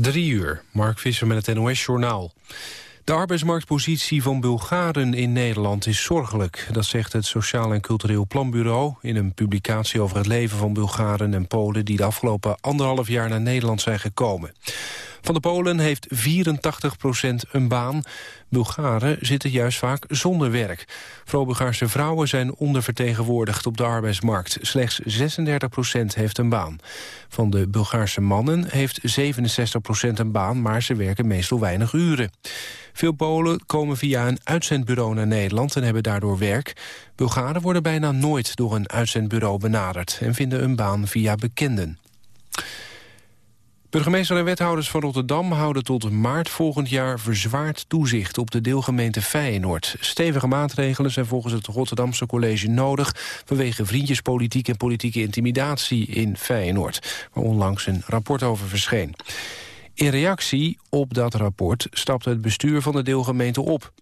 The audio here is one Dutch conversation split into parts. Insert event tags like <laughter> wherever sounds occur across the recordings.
Drie uur, Mark Visser met het NOS-journaal. De arbeidsmarktpositie van Bulgaren in Nederland is zorgelijk. Dat zegt het Sociaal en Cultureel Planbureau... in een publicatie over het leven van Bulgaren en Polen... die de afgelopen anderhalf jaar naar Nederland zijn gekomen. Van de Polen heeft 84 procent een baan. Bulgaren zitten juist vaak zonder werk. Vooral Bulgaarse vrouwen zijn ondervertegenwoordigd op de arbeidsmarkt. Slechts 36 procent heeft een baan. Van de Bulgaarse mannen heeft 67 procent een baan... maar ze werken meestal weinig uren. Veel Polen komen via een uitzendbureau naar Nederland en hebben daardoor werk. Bulgaren worden bijna nooit door een uitzendbureau benaderd... en vinden een baan via bekenden. Burgemeester en wethouders van Rotterdam houden tot maart volgend jaar verzwaard toezicht op de deelgemeente Feyenoord. Stevige maatregelen zijn volgens het Rotterdamse college nodig vanwege vriendjespolitiek en politieke intimidatie in Feyenoord, waar onlangs een rapport over verscheen. In reactie op dat rapport stapte het bestuur van de deelgemeente op.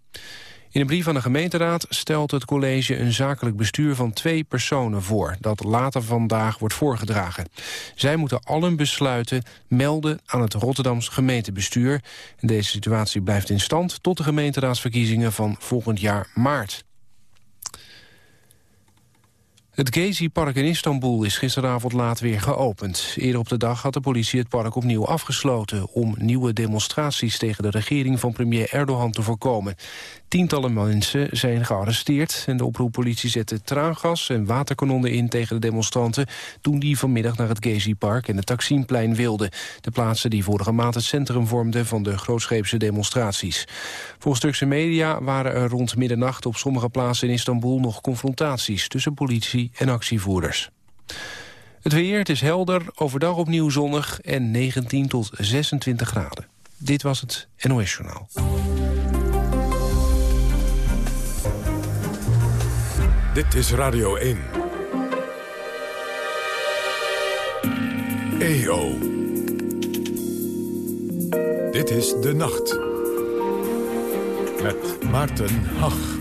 In een brief van de gemeenteraad stelt het college een zakelijk bestuur van twee personen voor, dat later vandaag wordt voorgedragen. Zij moeten allen besluiten melden aan het Rotterdams gemeentebestuur. En deze situatie blijft in stand tot de gemeenteraadsverkiezingen van volgend jaar maart. Het Gezi-park in Istanbul is gisteravond laat weer geopend. Eerder op de dag had de politie het park opnieuw afgesloten... om nieuwe demonstraties tegen de regering van premier Erdogan te voorkomen. Tientallen mensen zijn gearresteerd... en de oproeppolitie zette traangas en waterkanonnen in tegen de demonstranten... toen die vanmiddag naar het Gezi-park en het Taksimplein wilden. De plaatsen die vorige maand het centrum vormden van de grootscheepse demonstraties. Volgens Turkse media waren er rond middernacht op sommige plaatsen in Istanbul... nog confrontaties tussen politie en actievoerders. Het weer, het is helder, overdag opnieuw zonnig en 19 tot 26 graden. Dit was het NOS Journaal. Dit is Radio 1. EO. Dit is De Nacht. Met Maarten Hach.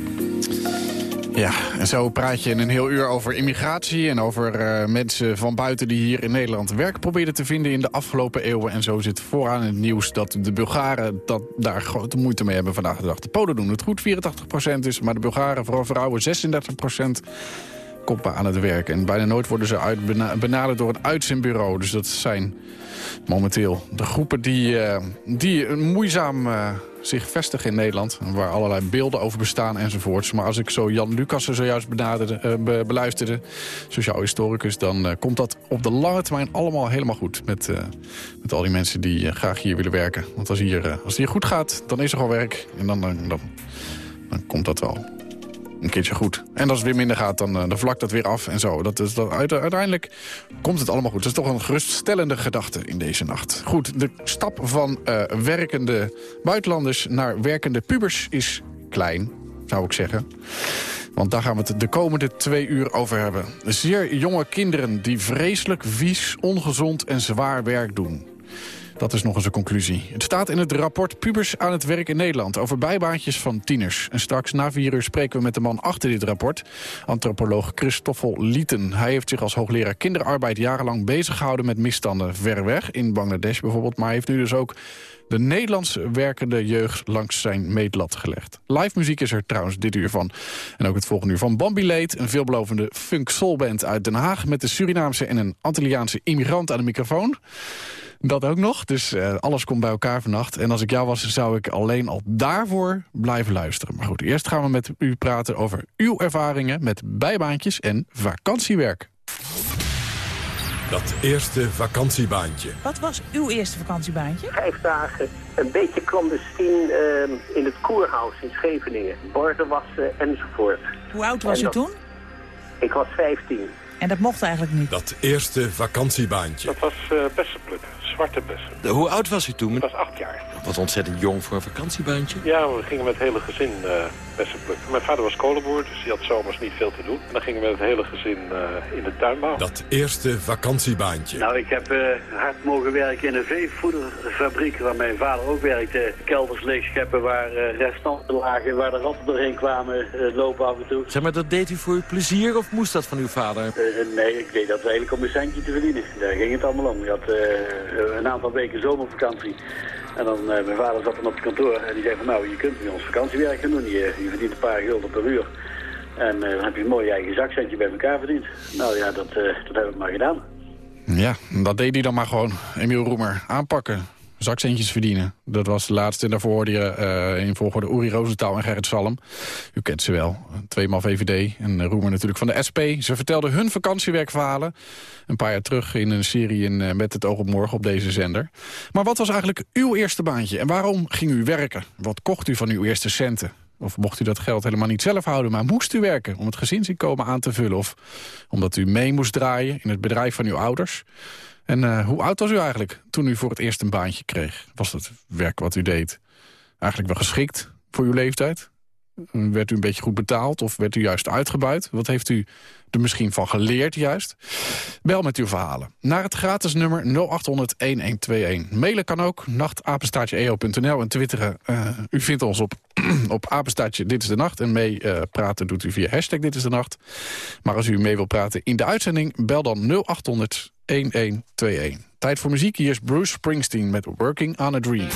Ja, en zo praat je in een heel uur over immigratie... en over uh, mensen van buiten die hier in Nederland werk proberen te vinden in de afgelopen eeuwen. En zo zit vooraan het nieuws dat de Bulgaren dat daar grote moeite mee hebben vandaag de dag. De Polen doen het goed, 84% is, maar de Bulgaren, vooral vrouwen, 36% koppen aan het werk. En bijna nooit worden ze benaderd door een uitzendbureau. Dus dat zijn momenteel de groepen die, uh, die moeizaam... Uh, zich vestigen in Nederland. Waar allerlei beelden over bestaan enzovoorts. Maar als ik zo Jan Lucas er zojuist benaderde, uh, beluisterde, sociaal historicus... dan uh, komt dat op de lange termijn allemaal helemaal goed. Met, uh, met al die mensen die graag hier willen werken. Want als, hier, als het hier goed gaat, dan is er al werk. En dan, dan, dan komt dat wel een keertje goed. En als het weer minder gaat, dan, dan vlakt dat weer af en zo. Dat is, dat, uiteindelijk komt het allemaal goed. Dat is toch een geruststellende gedachte in deze nacht. Goed, de stap van uh, werkende buitenlanders naar werkende pubers is klein, zou ik zeggen. Want daar gaan we het de komende twee uur over hebben. Zeer jonge kinderen die vreselijk vies, ongezond en zwaar werk doen. Dat is nog eens een conclusie. Het staat in het rapport Pubers aan het werk in Nederland... over bijbaantjes van tieners. En straks na vier uur spreken we met de man achter dit rapport... antropoloog Christoffel Lieten. Hij heeft zich als hoogleraar kinderarbeid jarenlang bezig gehouden... met misstanden ver weg, in Bangladesh bijvoorbeeld... maar heeft nu dus ook de Nederlands werkende jeugd langs zijn meetlat gelegd. Live muziek is er trouwens dit uur van. En ook het volgende uur van Bambi Leed, een veelbelovende funk soulband uit Den Haag... met de Surinaamse en een Antilliaanse immigrant aan de microfoon. Dat ook nog. Dus uh, alles komt bij elkaar vannacht. En als ik jou was, zou ik alleen al daarvoor blijven luisteren. Maar goed, eerst gaan we met u praten over uw ervaringen... met bijbaantjes en vakantiewerk. Dat eerste vakantiebaantje. Wat was uw eerste vakantiebaantje? Vijf dagen, een beetje clandestien uh, in het Koerhuis in Scheveningen. Borden wassen enzovoort. Hoe oud was u toen? Ik was 15. En dat mocht eigenlijk niet? Dat eerste vakantiebaantje. Dat was uh, bessenplukken zwarte. Hoe oud was u toen? Ik was acht jaar. Wat ontzettend jong voor een vakantiebaantje. Ja, we gingen met het hele gezin uh, bessen plukken. Mijn vader was kolenboer, dus die had zomers niet veel te doen. En dan gingen we met het hele gezin uh, in de tuinbouw. Dat eerste vakantiebaantje. Nou, ik heb uh, hard mogen werken in een veevoederfabriek waar mijn vader ook werkte. Kelders leegscheppen waar restanten lagen, waar de ratten doorheen kwamen lopen af en toe. Zeg maar, dat deed u voor uw plezier of moest dat van uw vader? nee, ik deed dat eigenlijk om een centje te verdienen. Daar ging het allemaal om. Je had een aantal weken zomervakantie. En dan, uh, mijn vader zat dan op het kantoor en die zei van nou, je kunt bij ons vakantiewerk gaan doen. Je, je verdient een paar gulden per uur. En dan heb je een mooi eigen zakcentje bij elkaar verdiend. Nou ja, dat, dat heb ik maar gedaan. Ja, dat deed hij dan maar gewoon, Emiel Roemer. Aanpakken, zakcentjes verdienen. Dat was de laatste. En daarvoor hoorde je uh, in volgorde Uri Rosenthal en Gerrit Salm. U kent ze wel. Tweemaal VVD en Roemer natuurlijk van de SP. Ze vertelden hun vakantiewerkverhalen. Een paar jaar terug in een serie in, uh, Met het oog op morgen op deze zender. Maar wat was eigenlijk uw eerste baantje? En waarom ging u werken? Wat kocht u van uw eerste centen? Of mocht u dat geld helemaal niet zelf houden, maar moest u werken... om het gezinsinkomen aan te vullen? Of omdat u mee moest draaien in het bedrijf van uw ouders? En uh, hoe oud was u eigenlijk toen u voor het eerst een baantje kreeg? Was dat werk wat u deed eigenlijk wel geschikt voor uw leeftijd? Werd u een beetje goed betaald of werd u juist uitgebuit? Wat heeft u er misschien van geleerd juist? Bel met uw verhalen. Naar het gratis nummer 0800-1121. Mailen kan ook, nachtapenstaatje.eo.nl en twitteren. Uh, u vindt ons op, <clears throat> op apenstaatje Dit is de Nacht. En mee praten doet u via hashtag Dit is de Nacht. Maar als u mee wilt praten in de uitzending, bel dan 0800 1121. Tijd voor muziek. Hier is Bruce Springsteen met Working on a Dream.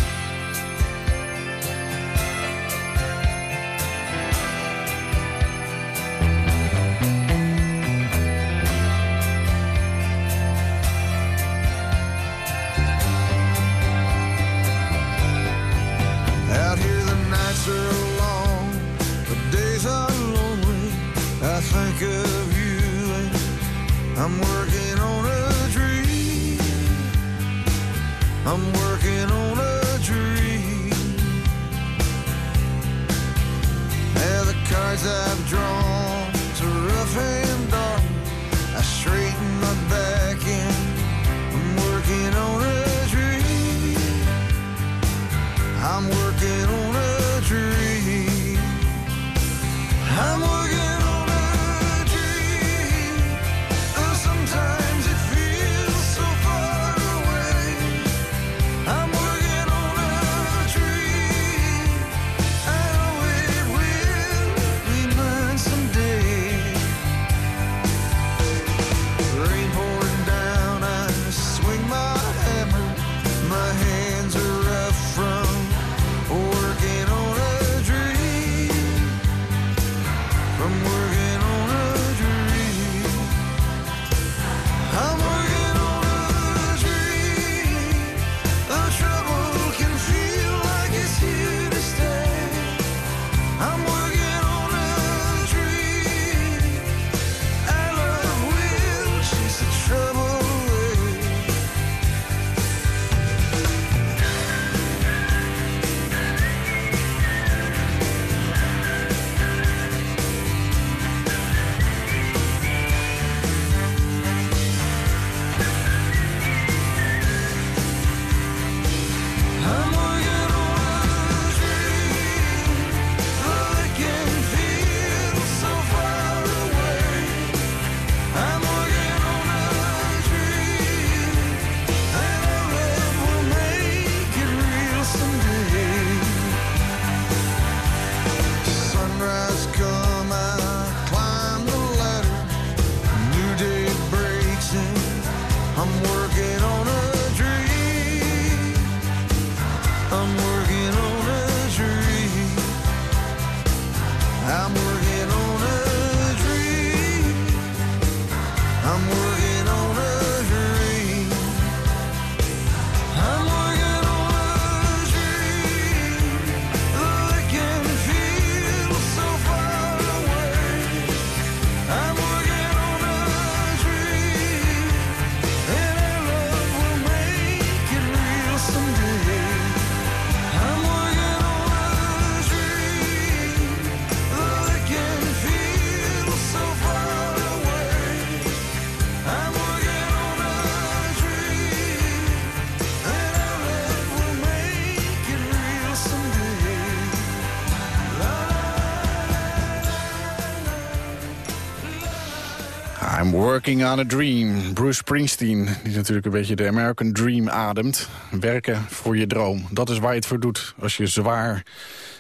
Working on a dream. Bruce Springsteen, die natuurlijk een beetje de American Dream ademt. Werken voor je droom. Dat is waar je het voor doet. Als je zwaar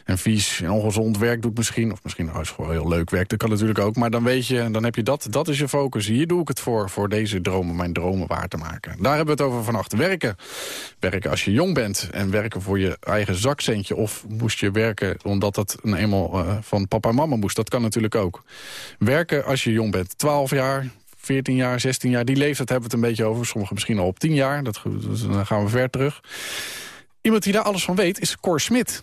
en vies en ongezond werk doet misschien. Of misschien oh, is gewoon heel leuk werk, dat kan natuurlijk ook. Maar dan weet je, dan heb je dat, dat is je focus. Hier doe ik het voor, voor deze dromen, mijn dromen waar te maken. Daar hebben we het over vannacht. Werken. Werken als je jong bent en werken voor je eigen zakcentje. Of moest je werken omdat dat een eenmaal eh, van papa en mama moest. Dat kan natuurlijk ook. Werken als je jong bent. 12 jaar, 14 jaar, 16 jaar. Die leeftijd hebben we het een beetje over. Sommigen misschien al op 10 jaar. Dat, dan gaan we ver terug. Iemand die daar alles van weet is Cor Smit.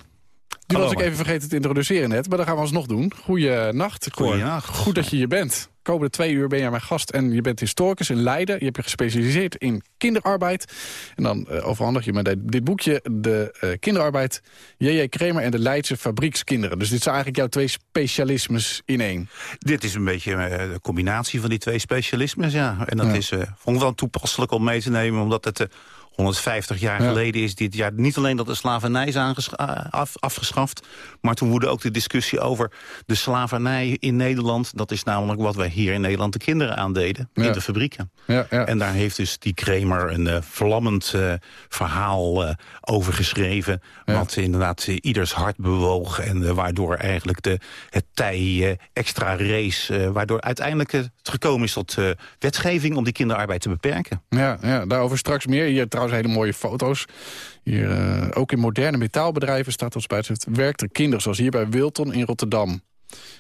Die Hallo, was ik even vergeten te introduceren net, maar dat gaan we alsnog doen. Goeienacht. Goeienacht. Goed dat je hier bent. Komende twee uur ben jij mijn gast en je bent historicus in Leiden. Je hebt je gespecialiseerd in kinderarbeid. En dan eh, overhandig je me dit, boekje, de eh, kinderarbeid... J.J. Kremer en de Leidse fabriekskinderen. Dus dit zijn eigenlijk jouw twee specialismes in één. Dit is een beetje eh, de combinatie van die twee specialismes, ja. En dat Ja. is, eh, vond ik wel toepasselijk om mee te nemen... omdat het eh, 150 jaar Ja. geleden is dit jaar niet alleen dat de slavernij is eh, af, afgeschaft... maar toen woedde ook de discussie over de slavernij in Nederland. Dat is namelijk wat wij hier in Nederland de kinderen aandeden Ja. in de fabrieken. Ja, ja. En daar heeft dus die Kramer een eh, vlammend eh, verhaal eh, over geschreven... Ja. wat inderdaad ieders hart bewoog... en waardoor eigenlijk de, het tij extra race... waardoor uiteindelijk het gekomen is tot wetgeving... om die kinderarbeid te beperken. Ja, ja, daarover straks meer. Hier trouwens hele mooie foto's. Hier, ook in moderne metaalbedrijven staat als bijschrift... werkten kinderen, zoals hier bij Wilton in Rotterdam.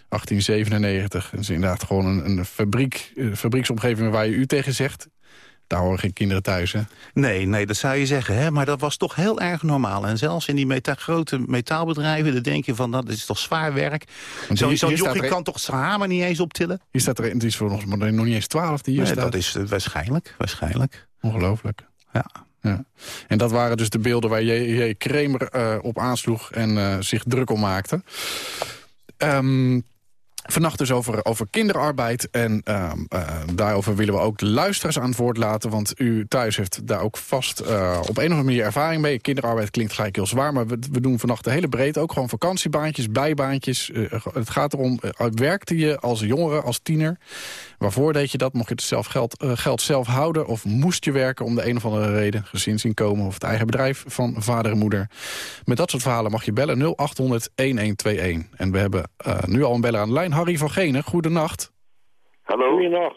1897. Dat is inderdaad gewoon een, een fabriek, eh, fabrieksomgeving waar je u tegen zegt. Daar horen geen kinderen thuis, hè? Nee, nee, dat zou je zeggen. Hè? Maar dat was toch heel erg normaal. En zelfs in die meta grote metaalbedrijven... dan denk je van, dat is toch zwaar werk. Zo'n zo jochie kan toch zijn hamer niet eens optillen? Hier staat er het is voor ons maar nog niet eens 12 die hier Nee, staat. dat is eh, waarschijnlijk, waarschijnlijk. Ongelooflijk. Ja. Ja. En dat waren dus de beelden waar J.J. Kramer eh, op aansloeg en zich druk om maakte. Um, vannacht dus over, over kinderarbeid. En ehm, eh, daarover willen we ook luisteraars aan het woord laten. Want u thuis heeft daar ook vast eh, op een of andere manier ervaring mee. Kinderarbeid klinkt gelijk heel zwaar. Maar we, we doen vannacht de hele breedte. Ook gewoon vakantiebaantjes, bijbaantjes. Eh, het gaat erom, eh, werkte je als jongere, als tiener? Waarvoor deed je dat? Mocht je het zelf geld, eh, geld zelf houden? Of moest je werken om de een of andere reden? Gezinsinkomen of het eigen bedrijf van vader en moeder? Met dat soort verhalen mag je bellen 0800-1121. En we hebben eh, nu al een beller aan de lijn. Harry van Genen, goedenacht. Hallo. Goeienacht.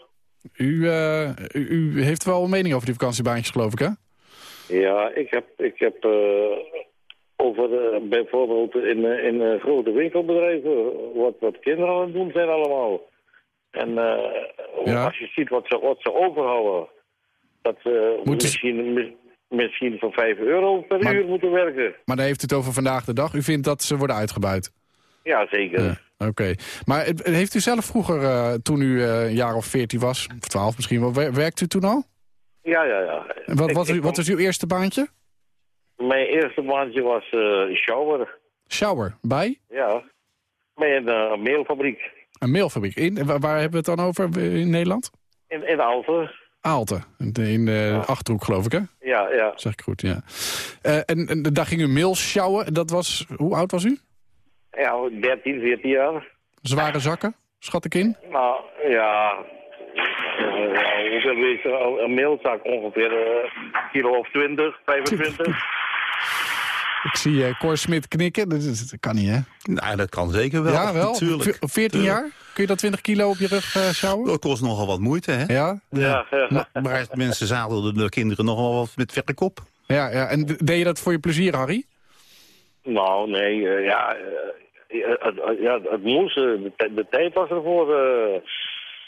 U, eh, u, u heeft wel een mening over die vakantiebaantjes, geloof ik, hè? Ja, ik heb, ik heb eh, over eh, bijvoorbeeld in, in eh, grote winkelbedrijven wat, wat kinderen aan het doen zijn allemaal. En eh, Ja. als je ziet wat ze, wat ze overhouden, dat ze misschien, mis- misschien voor 5 euro per Maar- uur moeten werken. Maar dan heeft u het over vandaag de dag. U vindt dat ze worden uitgebuit? Ja, zeker. Ja, Oké. Maar heeft u zelf vroeger, eh, toen u eh, een jaar of 14 was, of 12 misschien wel, wer- werkte u toen al? Ja, ja, ja. En wat, wat, was uw eerste baantje? Mijn eerste baantje was eh shower. Shower, bij? Ja. Bij een meelfabriek. Een mailfabriek. In, waar, waar hebben we het dan over in Nederland? In, in Alphen. Aalten, in de, Achterhoek geloof ik, hè? Ja, ja. Zeg ik goed, ja. En, en daar ging u mail sjouwen. Dat was, hoe oud was u? Ja, 13, 14 jaar. Zware zakken, schat ik in? Nou, ja. Eh, hoeveel weegt er? Een meelzak ongeveer eh, kilo of 20, 25. Ik zie eh Cor Smit knikken. Dat, dat- dat kan niet, hè? Nou, dat kan zeker wel. ja, wel? Natuurlijk. Ve- 14 jaar? Kun je dat 20 kilo op je rug eh sjouwen? Dat kost nogal wat moeite, hè? Ja? Ja, ja. Maar, maar mensen zadelden de kinderen nogal wat met werk op. Ja, ja. En deed je dat voor je plezier, Harry? Nou, nee, eh, ja, eh, ja, het, ja, het moest. eh, de, tij- de tijd was ervoor. eh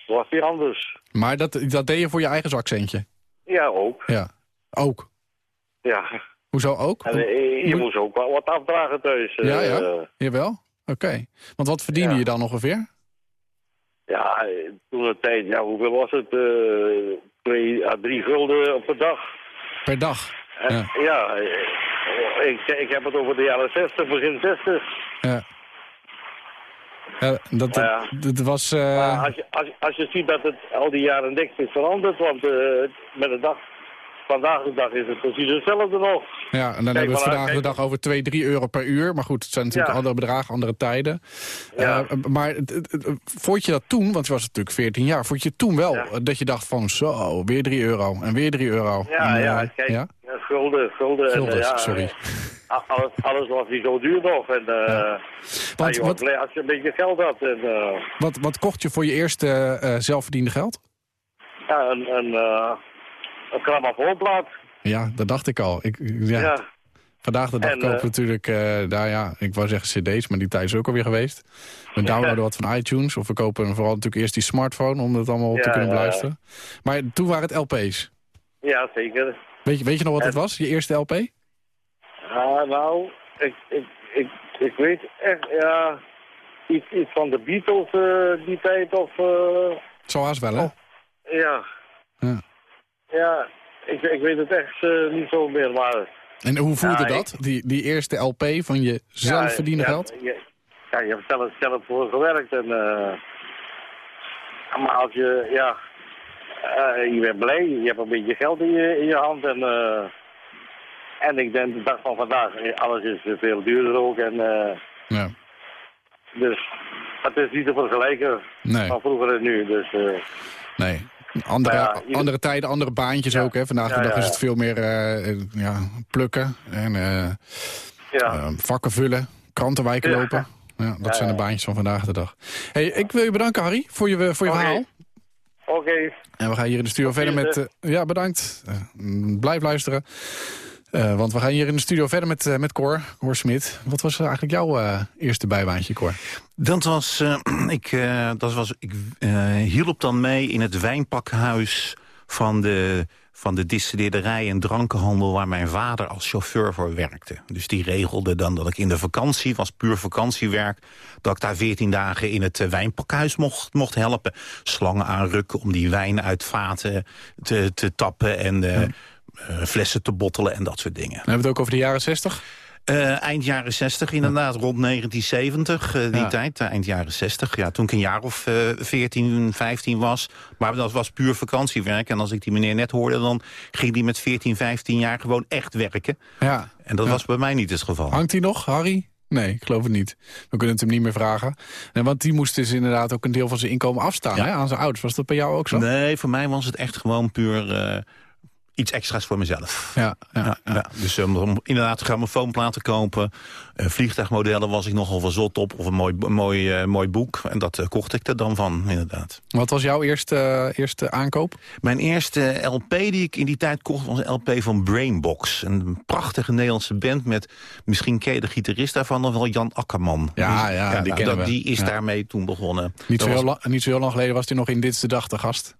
was weer anders. Maar dat, dat deed je voor je eigen zakcentje? Ja, ook. Ja. Ook? Ja. Hoezo ook? En eh, je Moet- moest ook wel wat afdragen thuis. eh, Ja, ja. Jawel? Oké. Want wat verdiende Ja. je dan ongeveer? Ja, eh, toen de tijd, ja, hoeveel was het? eh twee à drie gulden per dag. Per dag? En- Ja. ja, eh, ik, ik heb het over de jaren 60, begin 60. Ja. Ja, dat, Ja. dat was... eh, als je, als, als je ziet dat het al die jaren niks is veranderd, want eh, met de dag, vandaag de dag is het precies hetzelfde nog. Ja, en dan Kijk hebben we het vandaag de dag over 2, 3 euro per uur. Maar goed, het zijn natuurlijk Ja. andere bedragen, andere tijden. Ja. Eh, maar vond je dat toen, want je was natuurlijk 14 jaar... vond je toen wel Ja. eh, dat je dacht van zo, weer 3 euro en weer 3 euro. Ja, En, ja, eh, kijk, ja? ja, gulden, gulden. en, Guldens, ja, sorry. alles, alles was niet zo duur nog. En, eh Want wat- als je een beetje geld had. En, eh, Wat, wat kocht je voor je eerste eh, zelfverdiende geld? ja, een, een, eh een grammofoonplaat. Ja, dat dacht ik al. Ik, ja. Ja. Vandaag de dag En, kopen eh, natuurlijk, eh, nou ja, ik wou zeggen cd's, maar die tijd is ook alweer geweest. We downloaden wat van iTunes of we kopen vooral natuurlijk eerst die smartphone om het allemaal op te kunnen beluisteren. Maar toen waren het LP's. Ja, zeker. Weet je, weet je nog wat En- het was, je eerste LP? Ja, nou, ik, ik, ik, ik weet echt, ja, iets, iets van de Beatles eh, die tijd of, eh, Zoals wel, hè? ja. Ja. Ja, ik, ik weet het echt eh, niet zo meer, maar... En hoe voelde Ja, ik- dat, die, die eerste LP van je zelfverdiende ja, geld? Ja, ja, je hebt zelf, zelf voor gewerkt en... eh, maar als je, ja, eh, je bent blij, je hebt een beetje geld in je, in je hand en... en ik denk de dag van vandaag, alles is veel duurder ook en... Ja. Dus het is niet te vergelijken Nee. van vroeger en nu. Dus, Nee. Andere, Nou ja, ieder- andere tijden, andere baantjes ook. Hè? Vandaag de Ja, dag is het veel meer eh, eh, ja, plukken en eh, ja. vakken vullen, krantenwijken lopen. Ja, dat zijn de baantjes van vandaag de dag. Hey, ik wil je bedanken, Harry, voor je, voor je verhaal. Oké, En we gaan hier in de studio verder met... Ja, bedankt. Blijf luisteren. Eh, want we gaan hier in de studio verder met, eh, met Cor, Cor Smit. Wat was eigenlijk jouw eh, eerste bijbaantje, Cor? Dat was, <clears throat> ik, dat was, ik hielp dan mee in het wijnpakhuis van de, van de distilleerderij en drankenhandel... waar mijn vader als chauffeur voor werkte. Dus die regelde dan dat ik in de vakantie, was puur vakantiewerk... dat ik daar veertien dagen in het wijnpakhuis mocht, mocht helpen. Slangen aanrukken om die wijn uit vaten te, te tappen... en flessen te bottelen en dat soort dingen. We hebben het ook over de jaren 60. Eh, eind jaren 60 inderdaad, rond 1970, eh, die Ja. tijd, eh, eind jaren 60. Ja, toen ik een jaar of eh 14, 15 was. Maar dat was puur vakantiewerk. En als ik die meneer net hoorde, dan ging die met 14, 15 jaar gewoon echt werken. Ja. En dat Ja. was bij mij niet het geval. Hangt hij nog, Harry? Nee, ik geloof het niet. We kunnen het hem niet meer vragen. Nee, want die moest dus inderdaad ook een deel van zijn inkomen afstaan Ja. hè, aan zijn ouders. Was dat bij jou ook zo? Nee, voor mij was het echt gewoon puur eh, iets extra's voor mezelf. Ja, ja, Ja, ja. Dus um, om inderdaad grammofoonplaten kopen. eh, vliegtuigmodellen was ik nogal wel zot op. Of een mooi, mooi, eh, mooi boek. En dat eh, kocht ik er dan van, inderdaad. Wat was jouw eerste, eerste aankoop? Mijn eerste LP die ik in die tijd kocht was een LP van Brainbox. Een prachtige Nederlandse band met, misschien ken je de gitarist daarvan nog wel, Jan Akkerman. Ja, die, ja, die nou, dat-. Die is daarmee toen begonnen. Niet zo, was- lang, niet zo heel lang geleden was hij nog in Dit is de Dag te gast.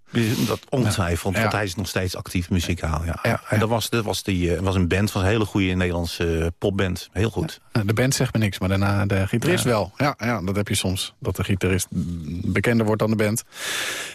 Dat ongetwijfeld, Ja. want hij is nog steeds actief muzikaal. Ja. Ja, En dat was, dat was, die, eh, was een band, was een hele goede Nederlandse eh, popband. Heel goed. Nou, De band zegt me niks, maar daarna de gitarist wel. Ja, ja, dat heb je soms. Dat de gitarist bekender wordt dan de band.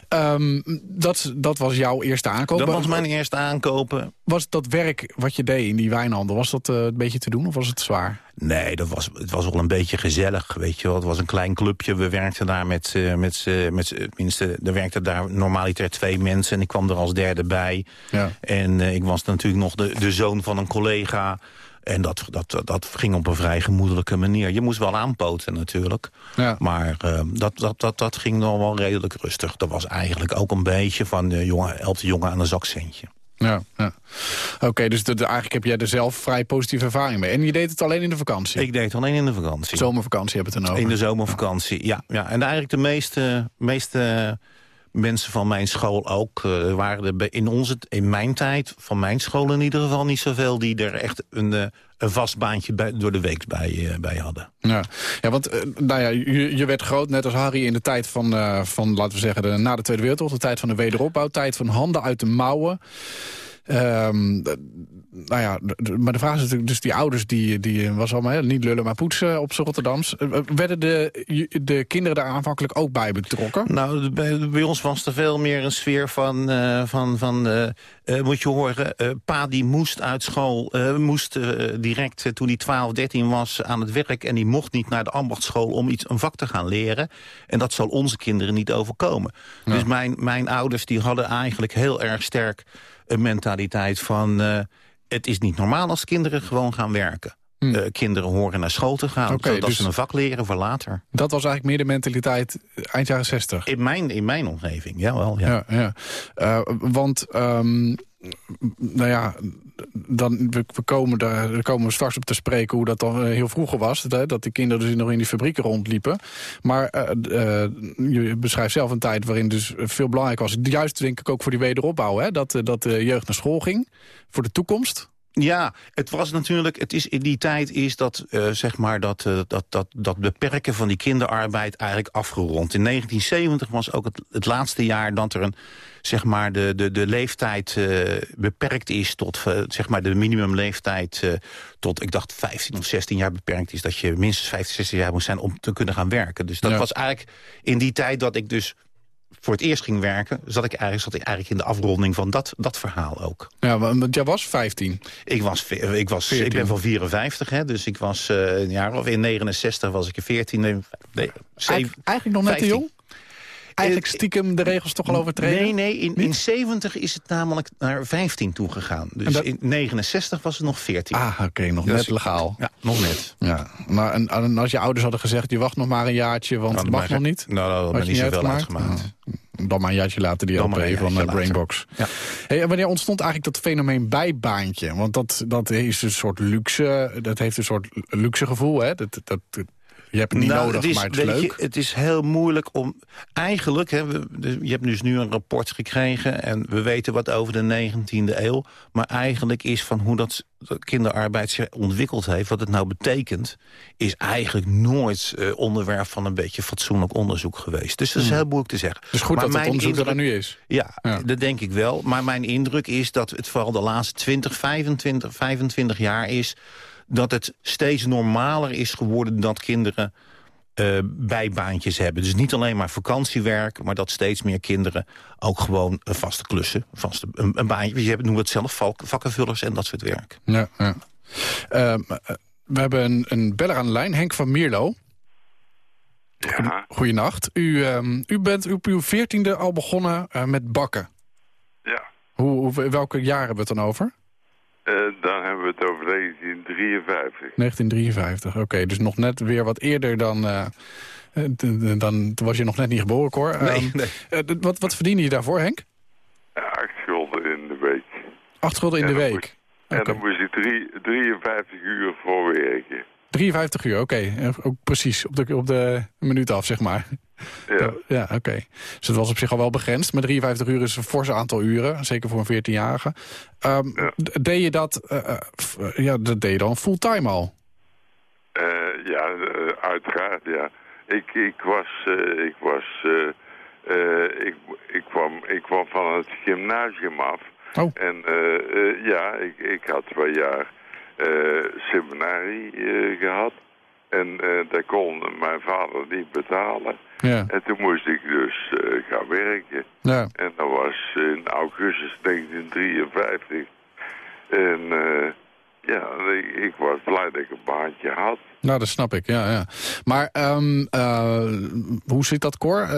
Ehm, dat, dat was jouw eerste aankoop. Dat was mijn eerste aankopen. Was dat werk wat je deed in die wijnhandel, was dat eh, een beetje te doen of was het zwaar? Nee, dat was, het was wel een beetje gezellig, weet je wel. Het was een klein clubje. We werkten daar met, met, met tenminste, er werkten daar normaliter twee mensen. En ik kwam er als derde bij. Ja. En eh, ik was natuurlijk nog de, de zoon van een collega. En dat, dat, dat ging op een vrij gemoedelijke manier. Je moest wel aanpoten natuurlijk. Ja. Maar eh, dat, dat, dat, dat ging nog wel redelijk rustig. Dat was eigenlijk ook een beetje van de jongen, helpt de jongen aan een zakcentje. Ja, ja. Oké, dus de, de- eigenlijk heb jij er zelf vrij positieve ervaring mee. En je deed het alleen in de vakantie? Ik deed het alleen in de vakantie. Zomervakantie hebben we het dan over. In de zomervakantie, ja. ja. En eigenlijk de meeste, meeste mensen van mijn school ook... eh, waren er in, onze, in mijn tijd, van mijn school in ieder geval... niet zoveel die er echt een, eh, een vast baantje bij, door de week bij, eh, bij hadden. Ja, ja want nou ja, je, je werd groot, net als Harry, in de tijd van, van laten we zeggen, na de Tweede Wereldoorlog. De tijd van de wederopbouw, tijd van handen uit de mouwen. Ehm, nou ja, maar de vraag is natuurlijk, dus die ouders, die, die was allemaal hè, niet lullen, maar poetsen op z'n Rotterdams. Eh, Werden de, de kinderen daar aanvankelijk ook bij betrokken? Nou, bij, bij ons was er veel meer een sfeer van... eh, van, van eh, eh, moet je horen, eh, pa die moest uit school... eh, moest eh, direct eh, toen hij 12, 13 was aan het werk... en die mocht niet naar de ambachtschool om iets, een vak te gaan leren. En dat zal onze kinderen niet overkomen. Dus mijn, mijn ouders die hadden eigenlijk heel erg sterk... een mentaliteit van... eh, het is niet normaal als kinderen gewoon gaan werken. Hm. Eh, kinderen horen naar school te gaan, Oké, zodat dus- ze een vak leren voor later. Dat was eigenlijk meer de mentaliteit eind jaren zestig. In mijn, in mijn omgeving, jawel. Ja. Ja, ja. Eh, want ehm, nou ja, dan, we, komen daar, komen we straks op te spreken hoe dat dan eh, heel vroeger was. Hè, dat die kinderen dus nog in die fabrieken rondliepen. Maar eh, eh, je beschrijft zelf een tijd waarin dus veel belangrijk was. Juist denk ik ook voor die wederopbouw. Hè, dat, dat de jeugd naar school ging. Voor de toekomst. Ja, het was natuurlijk, het is, in die tijd is dat, zeg maar, dat, dat, dat, dat beperken van die kinderarbeid eigenlijk afgerond. In 1970 was ook het laatste jaar dat er een, zeg maar, de, de, de leeftijd eh, beperkt is tot, eh, zeg maar, de minimumleeftijd eh, tot, ik dacht, 15 of 16 jaar beperkt is. Dat je minstens 15, 16 jaar moet zijn om te kunnen gaan werken. Dus dat Ja. was eigenlijk in die tijd dat ik dus voor het eerst ging werken, zat ik eigenlijk, zat ik eigenlijk in de afronding van dat, dat verhaal ook. Ja, want jij was 15. Ik, was, ik, was, ik 14. ben van 54, hè, dus ik was een jaar of in 69 was ik in 14. Nee, nee, eigenlijk nog net te 15. jong? Eigenlijk stiekem de regels toch al overtreden? Nee, nee, in, in 70 is het namelijk naar 15 toegegaan. Dus dat- in 69 was het nog 14. Ah, oké, nog Dus net legaal. Ja, nog net. Ja, maar en, en als je ouders hadden gezegd, je wacht nog maar een jaartje, want Nou, het mag nog niet. Nou, Had ben je niet niet zoveel uitgemaakt? Dan maar een jaartje later die LP van jaartje eh. Brainbox. Ja. Hey, en wanneer ontstond eigenlijk dat fenomeen bijbaantje? Want dat, dat is een soort luxe, dat heeft een soort luxe gevoel. Hè? Dat, dat, je hebt het niet Nou, nodig, het is, maar het is weet leuk. Je, het is heel moeilijk om... Eigenlijk, hè, we- je hebt dus nu een rapport gekregen... en we weten wat over de 19e eeuw. Maar eigenlijk is van hoe dat kinderarbeid zich ontwikkeld heeft... wat het nou betekent, is eigenlijk nooit eh, onderwerp van een beetje fatsoenlijk onderzoek geweest. Dus dat is Hmm. heel moeilijk te zeggen. Het is goed Maar dat het onderzoek er nu is. Ja, Ja. dat denk ik wel. Maar mijn indruk is dat het vooral de laatste 20, 25, 25 jaar is... dat het steeds normaler is geworden dat kinderen eh, bijbaantjes hebben. Dus niet alleen maar vakantiewerk... maar dat steeds meer kinderen ook gewoon eh, vaste klussen... Vaste, een, een baantje, je hebt- noemt het zelf vakkenvullers en dat soort werk. Ja, ja. Ehm, eh, we hebben een, een beller aan de lijn, Henk van Mierlo. Ja, Goedenacht. U, ehm, u bent op uw veertiende al begonnen eh, met bakken. ja. Hoe, hoe, welke jaren hebben we het dan over? Eh, dan hebben we het over 1953. 1953, oké. dus nog net weer wat eerder dan... d- dan toen was je nog net niet geboren, Cor. Nee, Ehm, nee. eh, wat, wat verdiende je daarvoor, Henk? Ja, acht gulden in de week. Acht gulden in de week. moest- En dan moest je drie, 53 uur voor werken. 53 uur, oké. Ook precies op de, op de minuut af, zeg maar. Ja. Ja, oké. Dus het was op zich al wel begrensd. Maar 53 uur is een fors aantal uren. Zeker voor een 14-jarige. Ehm, Deed je dat... eh, eh, eh, ja, dat deed je dan fulltime al? Ja, uiteraard, ja. Ik, ik was... ik was... ik, ik, kwam, ik kwam van het gymnasium af. Oh. En ja, ik, ik had twee jaar seminarie eh, gehad. En eh daar kon mijn vader niet betalen. Ja. En toen moest ik dus eh, gaan werken. Ja. En dat was in augustus 1953. En eh, ja, ik, ik was blij dat ik een baantje had. Nou, dat snap ik, ja. ja. Maar ehm, eh, hoe zit dat, Cor? Eh,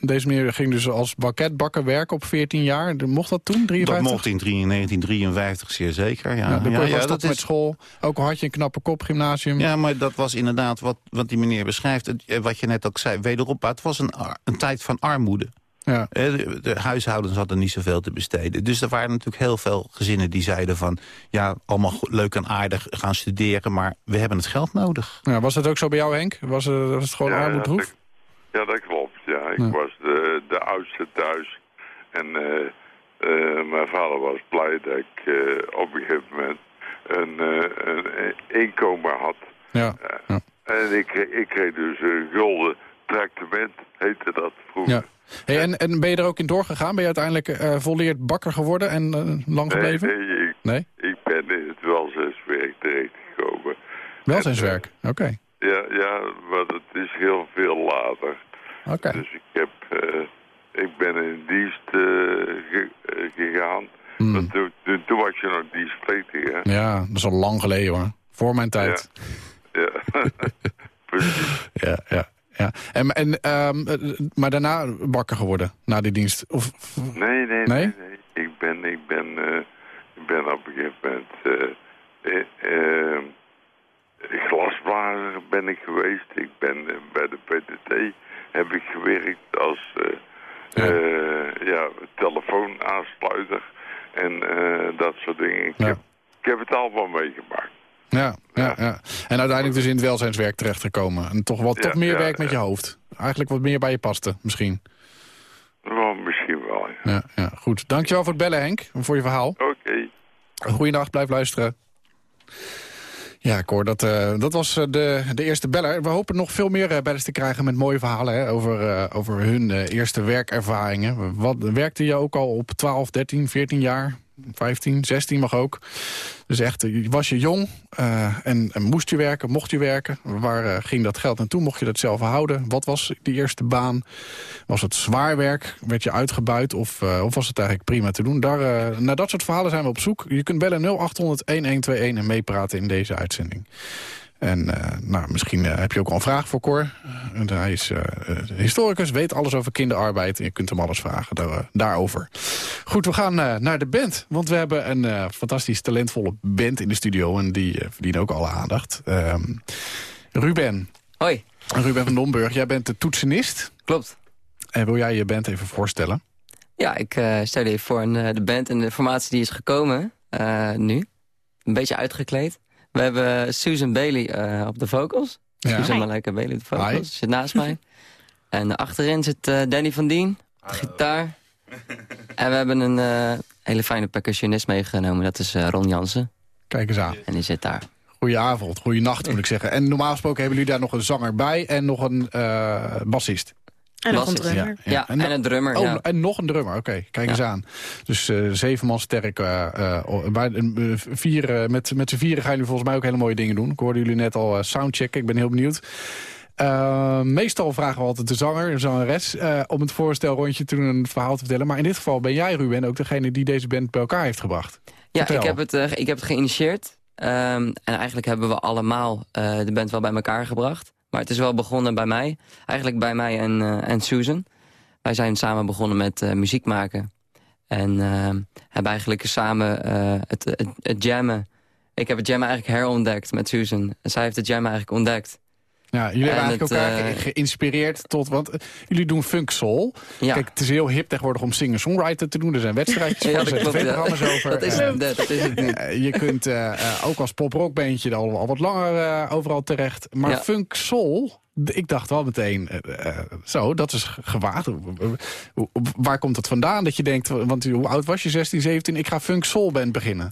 Deze meneer ging dus als banketbakker werken op 14 jaar. Mocht dat toen, 53? Dat mocht in 1953 zeer zeker. Ja, Ja, ja, stoppen dat met school. Ook al had je een knappe kop, gymnasium. Ja, maar dat was inderdaad wat, wat die meneer beschrijft. Eh, Wat je net ook zei, wederop, het was een, een tijd van armoede. Ja. Eh, De, de huishoudens hadden niet zoveel te besteden. Dus er waren natuurlijk heel veel gezinnen die zeiden van... ja, allemaal goed- leuk en aardig gaan studeren, maar we hebben het geld nodig. Ja, was dat ook zo bij jou, Henk? Was, eh, was het gewoon Ja, armoedroef? ja, dat klopt. Ja, ik Ja. was de, de oudste thuis. En eh, eh, mijn vader was blij dat ik eh, op een gegeven moment een, eh, een inkomen had. Ja. ja. En ik, kreeg- ik kreeg dus een gulden tractement, heette dat vroeger. ja. Hey, en, en ben je er ook in doorgegaan? Ben je uiteindelijk eh volleerd bakker geworden en eh, lang Nee, gebleven? nee, ik, Nee? ik ben in het welzijnswerk terechtgekomen. Welzijnswerk, oké. Ja, ja, maar het is heel veel later. Oké. Dus ik heb, eh, ik ben in dienst eh, ge- eh, gegaan. Hmm. Want toen, toen, toen was je nog dienstplichtig, hè? Ja, dat is al lang geleden hoor. Voor mijn tijd. Ja. <laughs> Precies. Ja, ja. Ja. En, en, ehm, eh, maar daarna bakker geworden, na die dienst? Of, Nee, nee, nee, Nee? nee. Ik ben, ik ben, eh, ik ben op een gegeven moment eh, eh, eh, glasblazer ben ik geweest. Ik ben bij de PTT heb ik gewerkt als eh, Ja. ja, telefoonaansluiter. En eh, dat soort dingen. Ik, heb, ik heb het allemaal meegemaakt. Ja, ja, ja. En uiteindelijk dus in het welzijnswerk terechtgekomen. En toch wat toch meer werk met je hoofd. Eigenlijk wat meer bij je paste, misschien. Wel, misschien wel, ja. Ja, goed. Dankjewel voor het bellen, Henk. En voor je verhaal. Oké. Goeiedag, blijf luisteren. Ja, hoor, dat, eh, dat was eh, de, de eerste beller. We hopen nog veel meer eh, bellers te krijgen met mooie verhalen... Hè, over, over hun eerste werkervaringen. Wat, werkte je ook al op 12, 13, 14 jaar? 15, 16 mag ook. Dus echt, eh, was je jong eh, en, moest je werken, mocht je werken? Waar eh, ging dat geld naartoe? Mocht je dat zelf houden? Wat was die eerste baan? Was het zwaar werk? Werd je uitgebuit? Of, of was het eigenlijk prima te doen? Daar, naar dat soort verhalen zijn we op zoek. Je kunt bellen 0800-1121 en meepraten in deze uitzending. En eh, nou, misschien eh, heb je ook al een vraag voor Cor. Hij is eh, historicus, weet alles over kinderarbeid. En je kunt hem alles vragen daar, daarover. Goed, we gaan naar de band. Want we hebben een fantastisch talentvolle band in de studio. En die verdienen ook alle aandacht. Ehm, Ruben. Hoi. Ruben van Domburg, jij bent de toetsenist. Klopt. En wil jij je band even voorstellen? Ja, ik stel je even voor een, de band en de formatie die is gekomen nu. Een beetje uitgekleed. We hebben Susan Bailey eh, op de vocals. Ja. Susan Hi. Malaika Bailey op de vocals. Hi. Zit naast mij. En achterin zit eh, Danny van Dien. op de Gitaar. <laughs> En we hebben een eh, hele fijne percussionist meegenomen. Dat is eh, Ron Jansen. Kijk eens aan. En die zit daar. Goedenavond, goedenacht moet ik zeggen. En normaal gesproken hebben jullie daar nog een zanger bij en nog een eh, bassist. En nog een drummer. Ja, en een drummer, Oh, ja. En nog een drummer, oké. Kijk eens aan. Dus eh, zeven man sterk. eh, eh, bij, eh, vier, met met z'n vieren gaan jullie volgens mij ook hele mooie dingen doen. Ik hoorde jullie net al soundchecken. Ik ben heel benieuwd. Meestal vragen we altijd de zanger, de zangeres... eh, om het voorstelrondje te doen en het verhaal te vertellen. Maar in dit geval ben jij, Ruben, ook degene die deze band bij elkaar heeft gebracht. Ja, Vertel. ik heb, het, ik heb het geïnitieerd. Ehm, en eigenlijk hebben we allemaal eh, de band wel bij elkaar gebracht. Maar het is wel begonnen bij mij. Eigenlijk bij mij en, eh, en Susan. Wij zijn samen begonnen met eh, muziek maken. En ehm, hebben eigenlijk samen eh, het, het, het jammen... Ik heb het jammen eigenlijk herontdekt met Susan. En zij heeft het jammen eigenlijk ontdekt. Ja, jullie hebben En eigenlijk het, elkaar eh, ge- geïnspireerd tot... Want eh, jullie doen funk soul. Ja. Kijk, het is heel hip tegenwoordig om singer-songwriter te doen. Er zijn wedstrijdjes <laughs> Ja, voor, dat er zijn ja. over. Dat is het dat is het niet. eh, je kunt ook als pop-rockbandje al, al wat langer overal terecht. Maar funk soul... Ik dacht wel meteen, zo, dat is gewaagd. Waar komt het vandaan dat je denkt, want hoe oud was je, 16, 17? Ik ga funk soul band beginnen.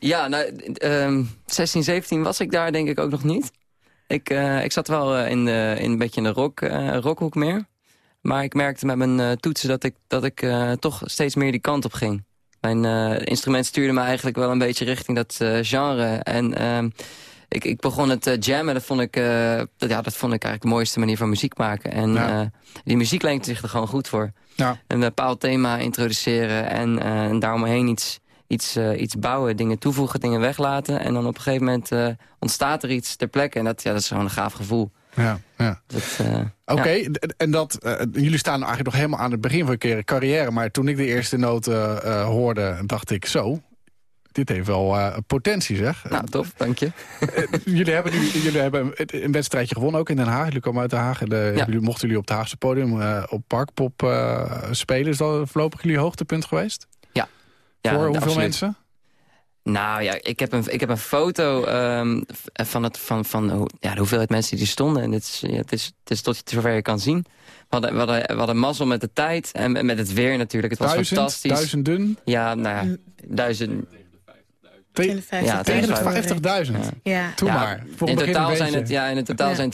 Ja, nou, ehm 16, 17 was ik daar denk ik ook nog niet. Ik, eh, ik zat wel eh, in, de, in een beetje in de rock, eh, rockhoek meer. Maar ik merkte met mijn toetsen dat ik, dat ik toch steeds meer die kant op ging. Mijn instrument stuurde me eigenlijk wel een beetje richting dat genre. En ehm, ik, ik begon het jammen. Dat vond, ik, dat, ja, dat vond ik eigenlijk de mooiste manier van muziek maken. En Ja. die muziek leent zich er gewoon goed voor. Ja. Een bepaald thema introduceren en, en daaromheen iets, iets, eh, iets bouwen. Dingen toevoegen, dingen weglaten. En dan op een gegeven moment eh, ontstaat er iets ter plekke. En dat, ja, dat is gewoon een gaaf gevoel. Ja, ja. Eh, Oké, ja. en dat, jullie staan eigenlijk nog helemaal aan het begin van je carrière. Maar toen ik de eerste noten hoorde, dacht ik zo... Dit heeft wel potentie, zeg. Nou, tof, dank je. Jullie hebben, nu, jullie hebben een, een wedstrijdje gewonnen, ook in Den Haag. Jullie komen uit Den Haag. En de, Ja. jullie, mochten jullie op het Haagse podium op Parkpop spelen. Is dat voorlopig jullie hoogtepunt geweest? Ja. Voor hoeveel absoluut. mensen? Nou ja, ik heb een, ik heb een foto ehm, van, het, van, van ja, de hoeveelheid mensen die stonden. En het is, ja, het, is, het is tot zover je kan zien. We hadden, we hadden, we hadden mazzel met de tijd en met het weer natuurlijk. Het was Duizend? fantastisch. Duizenden? Ja, nou ja, duizend. Te- Ja, 250.000? Ja. Ja, maar. Voor in totaal zijn het, ja, in het totaal Ja. zijn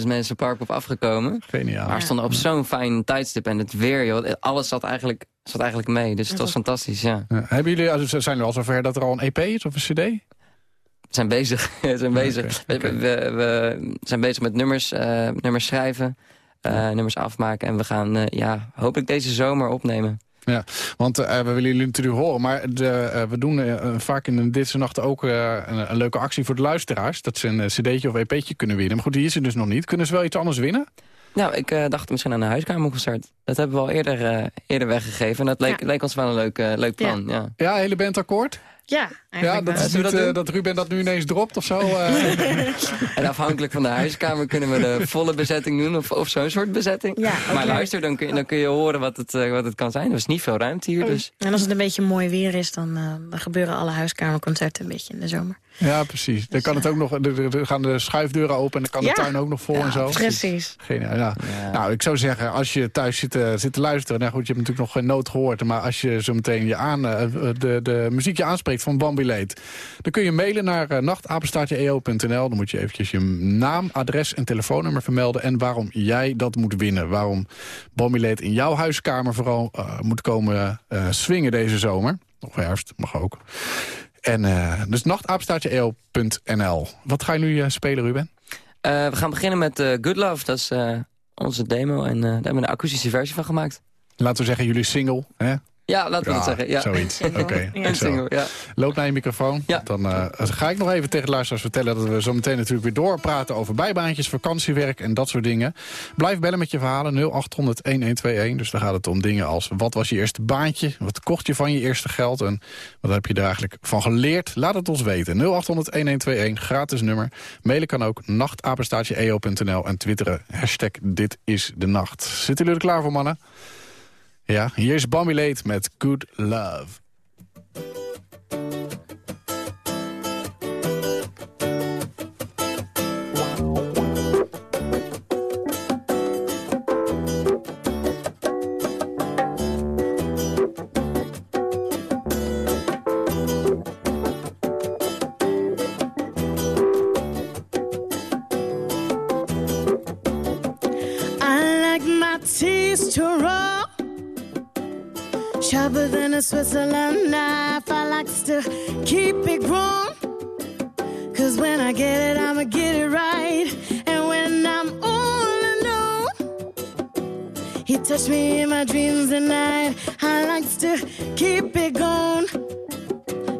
250.000 mensen Parkpop afgekomen. Geniaal. Maar we stonden op zo'n fijn tijdstip. En het weer, joh, alles zat eigenlijk, zat eigenlijk mee. Dus het was fantastisch, ja. Ja. Hebben jullie, zijn jullie al zover dat er al een EP is of een cd? We zijn bezig. <laughs> we zijn bezig. We, we, we zijn bezig met nummers, eh, nummers schrijven, eh, nummers afmaken. En we gaan, eh, ja, hopelijk deze zomer opnemen. Ja, want eh, we willen jullie natuurlijk horen. Maar de, eh, we doen eh, vaak in dit soort nachten ook eh, een, een leuke actie voor de luisteraars. Dat ze een cd'tje of EP'tje kunnen winnen. Maar goed, die is er dus nog niet. Kunnen ze wel iets anders winnen? Nou, ik eh, dacht misschien aan een huiskamerconcert. Dat hebben we al eerder, eerder weggegeven. En dat leek, Ja. leek ons wel een leuk, eh, leuk plan, ja. Ja, hele band akkoord? Ja, Ja, dat, is niet, dat eh, dat Ruben dat nu ineens dropt of zo. eh. <laughs> En afhankelijk van de huiskamer kunnen we de volle bezetting doen of, of zo'n soort bezetting. Ja, maar luister, dan kun, je, dan kun je horen wat het, eh, wat het kan zijn. Er is niet veel ruimte hier, dus... En als het een beetje mooi weer is, dan, eh, dan gebeuren alle huiskamerconcerten een beetje in de zomer. Ja, precies. Dan kan het ook nog, er, gaan de schuifdeuren open en dan kan de Ja. tuin ook nog vol en zo. Precies. Geniaal, ja. Nou, ik zou zeggen, als je thuis zit, eh, zit te luisteren... Nou goed, je hebt natuurlijk nog geen noot gehoord... maar als je zo meteen je aan, eh, de, de muziekje aanspreekt van Bambi Leed... dan kun je mailen naar uh, nachtapenstaartje.eo.nl. Dan moet je eventjes je naam, adres en telefoonnummer vermelden... en waarom jij dat moet winnen. Waarom Bambi Leed in jouw huiskamer vooral eh, moet komen eh, swingen deze zomer. Of herfst, mag ook. En eh, dus nachtapenstaartje.eo.nl. Wat ga je nu eh, spelen, Ruben? Eh, we gaan beginnen met Good Love, dat is onze demo. En daar hebben we een akoestische versie van gemaakt. Laten we zeggen, jullie single, hè? Ja, laten we dat zeggen. Ja. Zoiets, oké. Single, ja. Loop naar je microfoon. Ja. Dan eh, ga ik nog even tegen de luisteraars vertellen... dat we zo meteen natuurlijk weer doorpraten over bijbaantjes, vakantiewerk en dat soort dingen. Blijf bellen met je verhalen 0800-1121. Dus dan gaat het om dingen als wat was je eerste baantje? Wat kocht je van je eerste geld? En wat heb je er eigenlijk van geleerd? Laat het ons weten. 0800-1121, gratis nummer. Mailen kan ook nachtapenstaatje.eo.nl en twitteren hashtag dit is de nacht. Zitten jullie er klaar voor, mannen? Ja, hier is Bambi Leed met Good Love. A Switzerland knife. I like to keep it grown, cause when I get it, I'ma get it right. And when I'm all alone, he touched me in my dreams at night. I like to keep it going,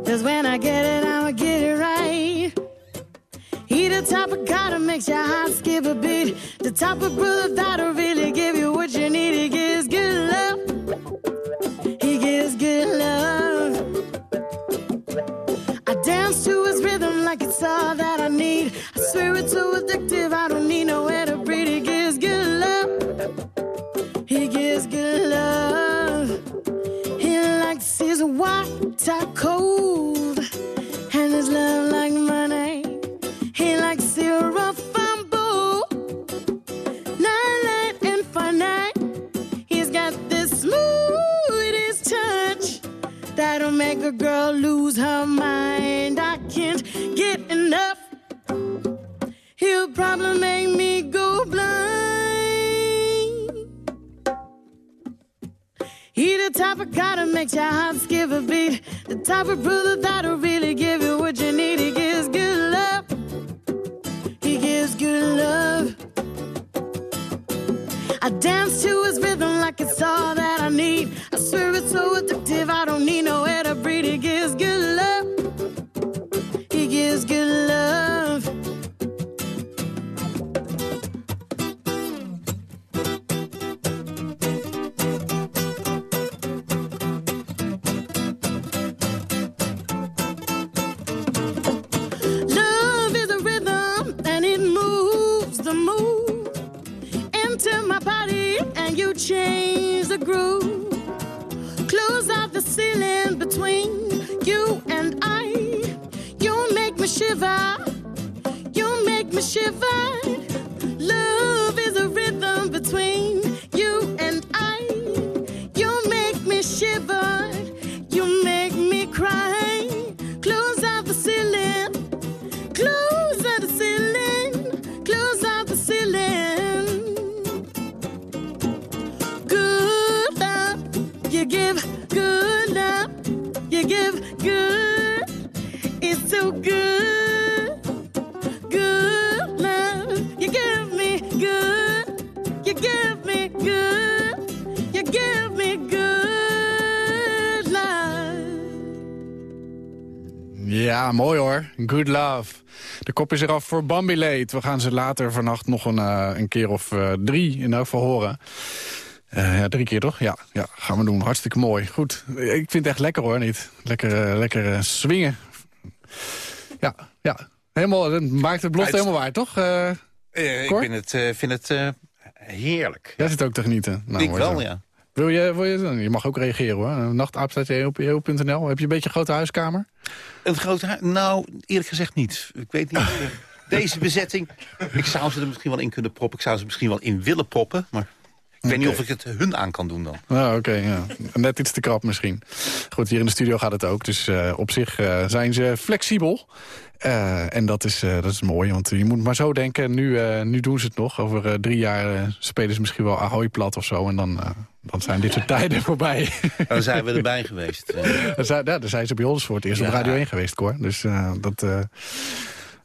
cause when I get it, I'ma get it right. He the type of guy that makes your heart skip a beat. The type of brother that'll really give you what you need. He gives good love. Ja, mooi hoor. Good love. De kop is eraf voor Bambi Leed. We gaan ze later vannacht nog een, eh, een keer of eh, drie in elk geval horen. Eh, ja, drie keer toch? Ja, ja, gaan we doen. Hartstikke mooi. Goed. Ik vind het echt lekker hoor, niet? Lekker, lekker swingen. Ja, ja. Helemaal, dat maakt het belofte Uit- helemaal waar, toch? Ik vind het, vind het heerlijk. Jij zit ook te genieten. Nou, ik wel, ja. Wil je, wil je, je mag ook reageren hoor. Nachtaapstijd.nl. Heb je een beetje een grote huiskamer? Een groot hui- Nou, eerlijk gezegd niet. Ik weet niet. <laughs> Deze bezetting, ik zou ze er misschien wel in kunnen proppen. Ik zou ze misschien wel in willen proppen. Maar ik weet niet of ik het hun aan kan doen dan. Ah, oké, ja. Net iets te krap misschien. Goed, hier in de studio gaat het ook. Dus eh, op zich eh, zijn ze flexibel. Eh, en dat is, eh, dat is mooi, want je moet maar zo denken. Nu, eh, nu doen ze het nog. Over drie jaar spelen ze misschien wel Ahoy plat of zo. En dan, dan zijn dit soort <laughs> tijden voorbij. Dan zijn we erbij geweest. <laughs> Dan zijn, ja, dan zijn ze bij ons voor het eerst op. Radio 1 geweest, Cor. Dus dat,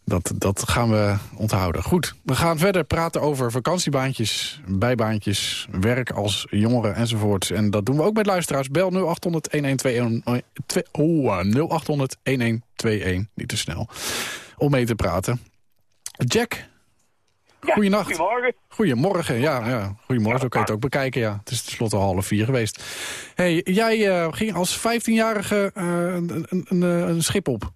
dat, dat gaan we onthouden. Goed, we gaan verder praten over vakantiebaantjes, bijbaantjes, werk als jongeren enzovoort. En dat doen we ook met luisteraars. Bel 0800 1121. Oh, eh, 0800 1121. Niet te snel. Om mee te praten. Jack. Goeienacht. Goedemorgen. Goedemorgen, ja. ja. Goedemorgen, zo kan je het ook bekijken, ja. Het is tenslotte half vier geweest. hey, jij eh, ging als 15-jarige eh, een, een, een, een schip op.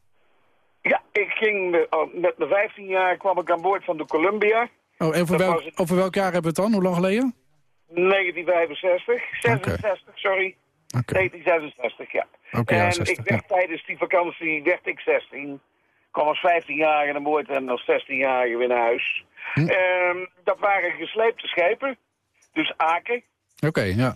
Ging al met mijn 15 jaar kwam ik aan boord van de Columbia. Oh, en over Dat welk, over welk jaar hebben we het dan? Hoe lang geleden? 1965, 66, sorry. 1966, ja. En 60, ik werd tijdens die vakantie, werd ik 16. kwam als 15-jarige aan boord en als 16-jarige weer naar huis. Hm. Ehm, dat waren gesleepte schepen, dus aken. Oké, ja.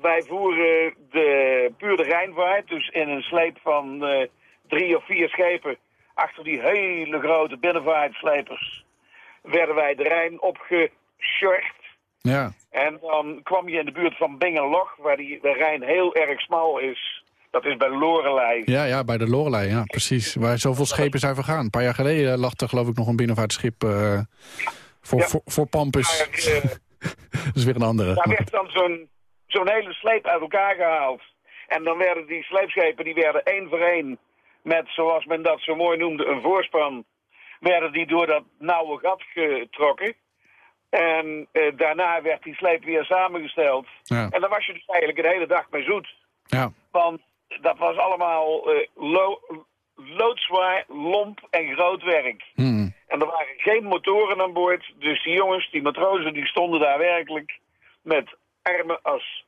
Wij voeren de, puur de Rijnvaart, dus in een sleep van eh, drie of vier schepen. Achter die hele grote binnenvaartslepers werden wij de Rijn opgesjord. Ja, En dan kwam je in de buurt van Bingenloch, waar die, de Rijn heel erg smal is. Dat is bij Lorelei. ja, ja bij de Lorelei, ja, precies. Waar zoveel schepen zijn vergaan. Een paar jaar geleden lag er geloof ik nog een binnenvaartschip eh, voor, voor, voor Pampus. Maar, eh, <laughs> dat is weer een andere. Daar werd dan zo'n zo'n hele sleep uit elkaar gehaald. En dan werden die sleepschepen, die werden één voor één, met zoals men dat zo mooi noemde, een voorspan, werden die door dat nauwe gat getrokken. En eh, daarna werd die sleep weer samengesteld. Ja. En dan was je dus eigenlijk een hele dag mee zoet. Ja. Want dat was allemaal eh, lo- loodzwaar, lomp en groot werk. Hmm. En er waren geen motoren aan boord. Dus die jongens, die matrozen, die stonden daar werkelijk met armen als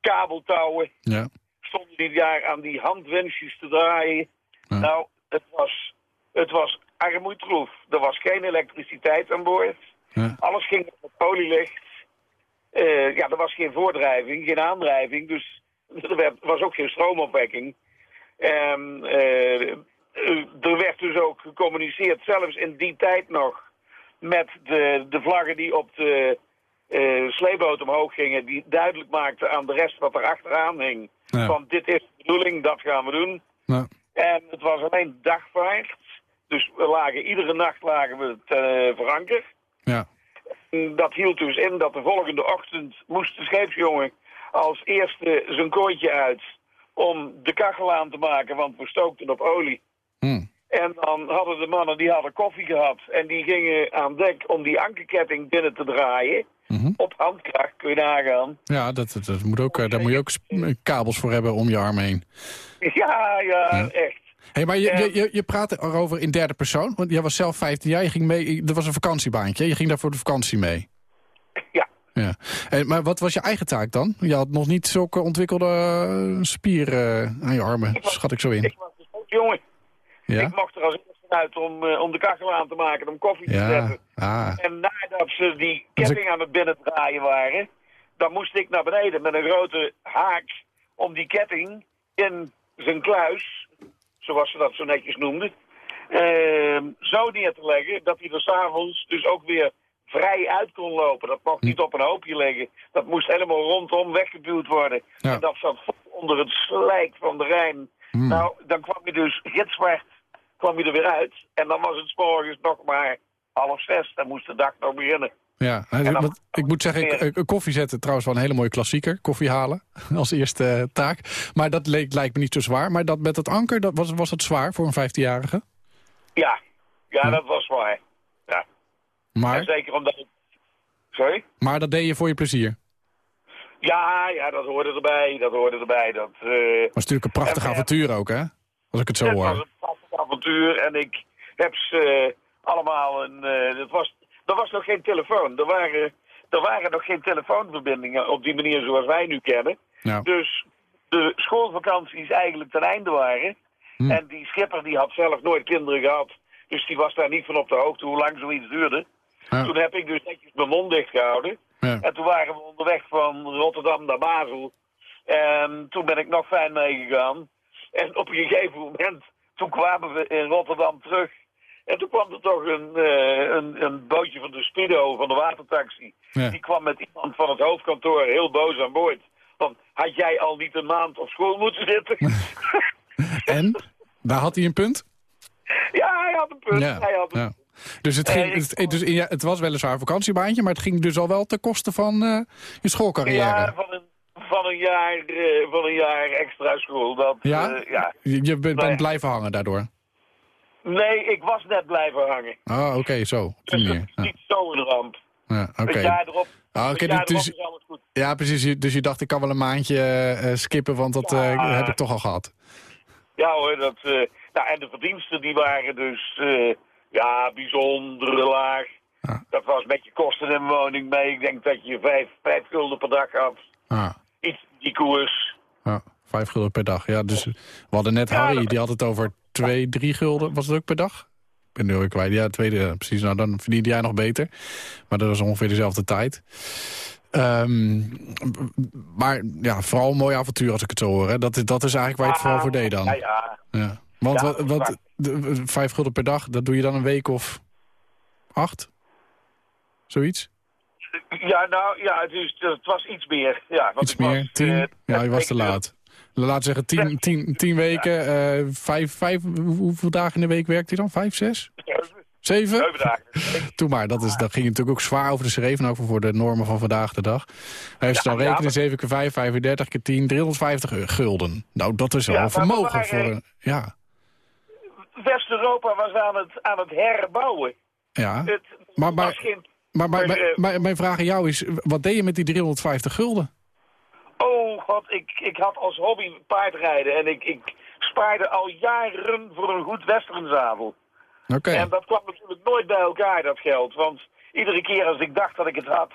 kabeltouwen. Ja. Stonden die daar aan die handwensjes te draaien. Nou, het was, het was armoedroef. Er was geen elektriciteit aan boord. Ja. Alles ging op olielicht. Eh, ja, er was geen voordrijving, geen aandrijving. Dus er werd, was ook geen stroomopwekking. En eh, eh, er werd dus ook gecommuniceerd, zelfs in die tijd nog, met de, de vlaggen die op de eh sleeboot omhoog gingen, die duidelijk maakten aan de rest wat er achteraan hing. Ja. Van dit is de bedoeling, dat gaan we doen. Ja. En het was alleen dagvaart. Dus we lagen, iedere nacht lagen we te veranker. Ja. Dat hield dus in dat de volgende ochtend moest de scheepsjongen als eerste zijn kooitje uit om de kachel aan te maken, want we stookten op olie. Hmm. En dan hadden de mannen die hadden koffie gehad en die gingen aan dek om die ankerketting binnen te draaien. Mhm. Op handkracht kun je nagaan. Ja, dat, dat, dat moet ook, eh, daar moet je ook sp- kabels voor hebben om je arm heen. Ja, ja, echt. Hey, maar je, je, je, je praat erover in derde persoon. Want jij was zelf 15 jaar, je ging mee, dat was een vakantiebaantje. Je ging daar voor de vakantie mee. Ja. ja. Hey, maar wat was je eigen taak dan? Je had nog niet zulke ontwikkelde eh, spieren aan je armen, schat ik zo in. Ik was ook jongen. Ja? Ik mocht er als uit om, eh, om de kachel aan te maken, om koffie te zetten. ah. En nadat ze die ketting aan het binnendraaien waren, dan moest ik naar beneden met een grote haak om die ketting in zijn kluis, zoals ze dat zo netjes noemden, ehm, zo neer te leggen dat hij er s'avonds dus ook weer vrij uit kon lopen. Dat mocht niet op een hoopje liggen. Dat moest helemaal rondom weggeduwd worden. En dat zat onder het slijk van de Rijn. Nou, dan kwam je dus gitzwart kwam je er weer uit. En dan was het 's morgens nog maar half zes. Dan moest de dag nog beginnen. Ja, want ik moet zeggen, ik, ik- koffie zetten trouwens wel een hele mooie klassieker. Koffie halen <laughs> als eerste eh, taak. Maar dat leek, lijkt me niet zo zwaar. Maar dat met het anker, dat was, was dat zwaar voor een 15-jarige? Ja, ja, dat was waar. Ja. En Maar, zeker omdat ik... Sorry? maar dat deed je voor je plezier? Ja, ja, dat hoorde erbij, dat hoorde erbij. Dat, eh, was natuurlijk een prachtig en- avontuur ook, hè? Als ik het zo hoor. En ik heb ze eh, allemaal een... eh, het was, er was nog geen telefoon. Er waren, er waren nog geen telefoonverbindingen op die manier zoals wij nu kennen. Dus de schoolvakanties eigenlijk ten einde waren. Hm. En die schipper die had zelf nooit kinderen gehad. Dus die was daar niet van op de hoogte hoe lang zoiets duurde. Ja. Toen heb ik dus netjes mijn mond dicht gehouden. Ja. En toen waren we onderweg van Rotterdam naar Basel. En toen ben ik nog fijn meegegaan. En op een gegeven moment, toen kwamen we in Rotterdam terug. En toen kwam er toch een, eh, een, een bootje van de Speedo, van de watertaxi. Ja. Die kwam met iemand van het hoofdkantoor heel boos aan boord. Van, had jij al niet een maand op school moeten zitten? <laughs> En? Daar had hij een punt? ja, hij had een punt. Ja, Hij had een ja. Dus, het, ging, het, dus ja, het was weliswaar een vakantiebaantje, maar het ging dus al wel ten koste van eh, je schoolcarrière. Ja, van een, van een, jaar, eh, van een jaar extra school. Dat, Ja? eh, ja. Je, bent Nee. blijven hangen daardoor. Nee, ik was net blijven hangen. Oh, oké, zo. Op die Dus Ja, niet zo'n ramp. ja, oké. Een jaar erop, Ah, jaar dus- erop is alles goed. Ja, precies. Dus je dacht, ik kan wel een maandje eh, skippen, want dat heb ik toch al gehad. Ja hoor, dat, nou, en de verdiensten die waren dus ja, bijzonder laag. Dat was met je kosten en woning mee. Ik denk dat je vijf, vijf gulden per dag had. Ah, Die koers. ja, vijf gulden per dag. Ja, dus we hadden net Harry, die had het over twee, drie gulden. Was het ook per dag? Ik ben nu kwijt. Ja, tweede, ja, precies. Nou, dan verdiende jij nog beter. Maar dat was ongeveer dezelfde tijd. Ehm, maar ja, vooral een mooi avontuur als ik het zo hoor. Hè. Dat, is- dat is eigenlijk waar je het vooral voor deed dan. Ja, ja. Ja. Want wat, dat wat, de, vijf gulden per dag, dat doe je dan een week of acht? Zoiets? Ja, nou, ja, het, is, het was iets meer. Ja, want Iets ik was, meer? Tien? eh, ja, je was te laat. Laten we zeggen tien, tien, tien weken. eh, vijf, vijf, hoe- hoeveel dagen in de week werkt hij dan? Vijf, zes? Zeven? Zeven dagen. Toen maar, dat, is, dat ging natuurlijk ook zwaar over de schreef. Ook voor de normen van vandaag de dag. Hij heeft Ja, dan ja, rekenen, maar- 7 keer 5, 35 keer 10, 350 gulden. Nou, dat is wel Ja, een vermogen waren- voor een... Ja, West-Europa was aan het, aan het herbouwen. ja. Het Maar, was maar, geen... maar, maar, maar, maar- eh, maar mijn vraag aan jou is, wat deed je met die 350 gulden? Oh god, ik, ik had als hobby paardrijden en ik, ik spaarde al jaren voor een goed westernzadel. Oké. En dat kwam natuurlijk nooit bij elkaar, dat geld. Want iedere keer als ik dacht dat ik het had,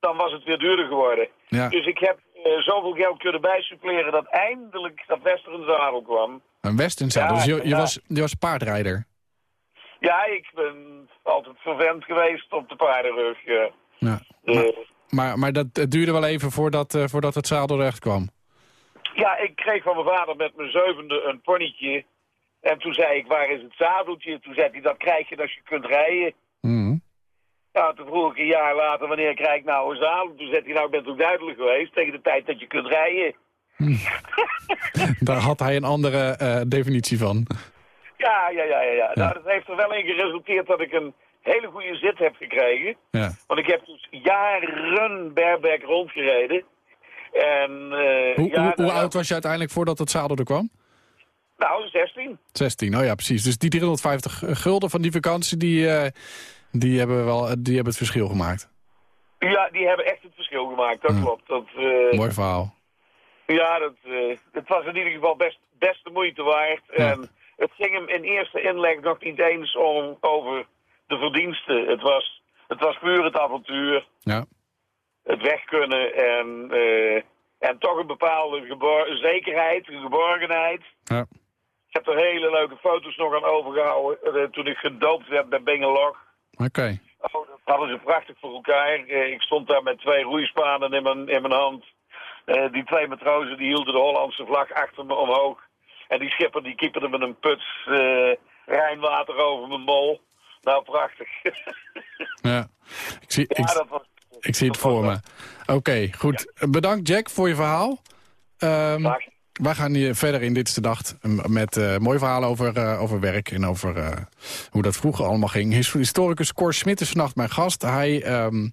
dan was het weer duurder geworden. Ja. Dus ik heb eh, zoveel geld kunnen bijsuppleren dat eindelijk dat westernzadel kwam. Een Westernzadel, Ja, dus je, je, ja. was, je was paardrijder. Ja, ik ben altijd verwend geweest op de paardenrug. eh. Ja. Eh, Maar, maar dat het duurde wel even voordat, eh, voordat het zadel recht kwam. Ja, ik kreeg van mijn vader met mijn zevende een ponytje. En toen zei ik, waar is het zadeltje? Toen zei hij, dat krijg je als je kunt rijden. Nou, toen vroeg ik een jaar later, wanneer krijg ik nou een zadel? Toen zei hij, nou, ik ben ook duidelijk geweest tegen de tijd dat je kunt rijden. <laughs> Daar had hij een andere eh, definitie van. Ja, ja, ja, ja, ja. Nou, dat heeft er wel in geresulteerd dat ik een hele goede zit heb gekregen. Ja. Want ik heb dus jaren bareback rondgereden. En, eh, Hoe, ja, hoe, hoe oud was je uiteindelijk voordat het zadel er kwam? Nou, 16. 16, oh ja, precies. Dus die 350 gulden van die vakantie, die, eh, die, hebben, wel, die hebben het verschil gemaakt. Ja, die hebben echt het verschil gemaakt, dat klopt. Dat, eh, Mooi verhaal. Ja, dat, het was in ieder geval best, best de moeite waard. En het ging hem in eerste inleg nog niet eens om, over de verdiensten. Het was, het was puur het avontuur, Ja. het weg kunnen en, eh, en toch een bepaalde zekerheid, een geborgenheid. Ja. Ik heb er hele leuke foto's nog aan overgehouden eh, toen ik gedoopt werd bij Bengelog. Oké. Oh, dat hadden ze prachtig voor elkaar. Eh, ik stond daar met twee roeispanen in mijn, in mijn hand. Die twee matrozen die hielden de Hollandse vlag achter me omhoog. En die schipper die kieperde met een put eh, Rijnwater over mijn bol. Nou, prachtig. <laughs> Ja. Ik zie, ja, ik, dat was... ik zie het voor me. Oké, goed. Bedankt Jack voor je verhaal. Ehm, wij gaan hier verder in Dit is de Dag met eh mooie verhalen over, eh, over werk en over hoe dat vroeger allemaal ging. His- Historicus Cor Smit is vannacht mijn gast. Hij ehm,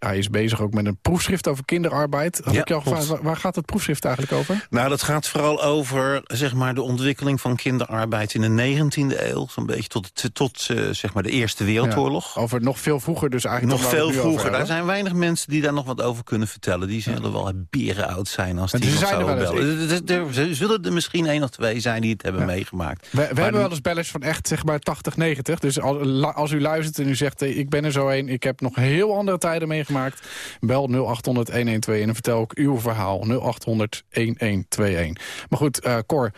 hij is bezig ook met een proefschrift over kinderarbeid. Had Ja, ik jou klopt. gevraagd, waar, waar gaat het proefschrift eigenlijk over? Nou, dat gaat vooral over zeg maar, de ontwikkeling van kinderarbeid in de 19e eeuw. Zo'n beetje tot, tot eh, zeg maar de Eerste Wereldoorlog. Ja, over nog veel vroeger dus eigenlijk. Nog veel vroeger. Daar zijn weinig mensen die daar nog wat over kunnen vertellen. Die zullen wel beren oud zijn als die nog zouden wel eens. bellen. Er- zullen er misschien één of twee zijn die het hebben meegemaakt. We, hebben wel eens bellers van echt zeg maar 80, 90. Dus als, als u luistert en u zegt, ik ben er zo een, ik heb nog heel andere tijden meegemaakt. Bel 0800 1121 en vertel ook uw verhaal. 0800 1121. Maar goed, eh Cor,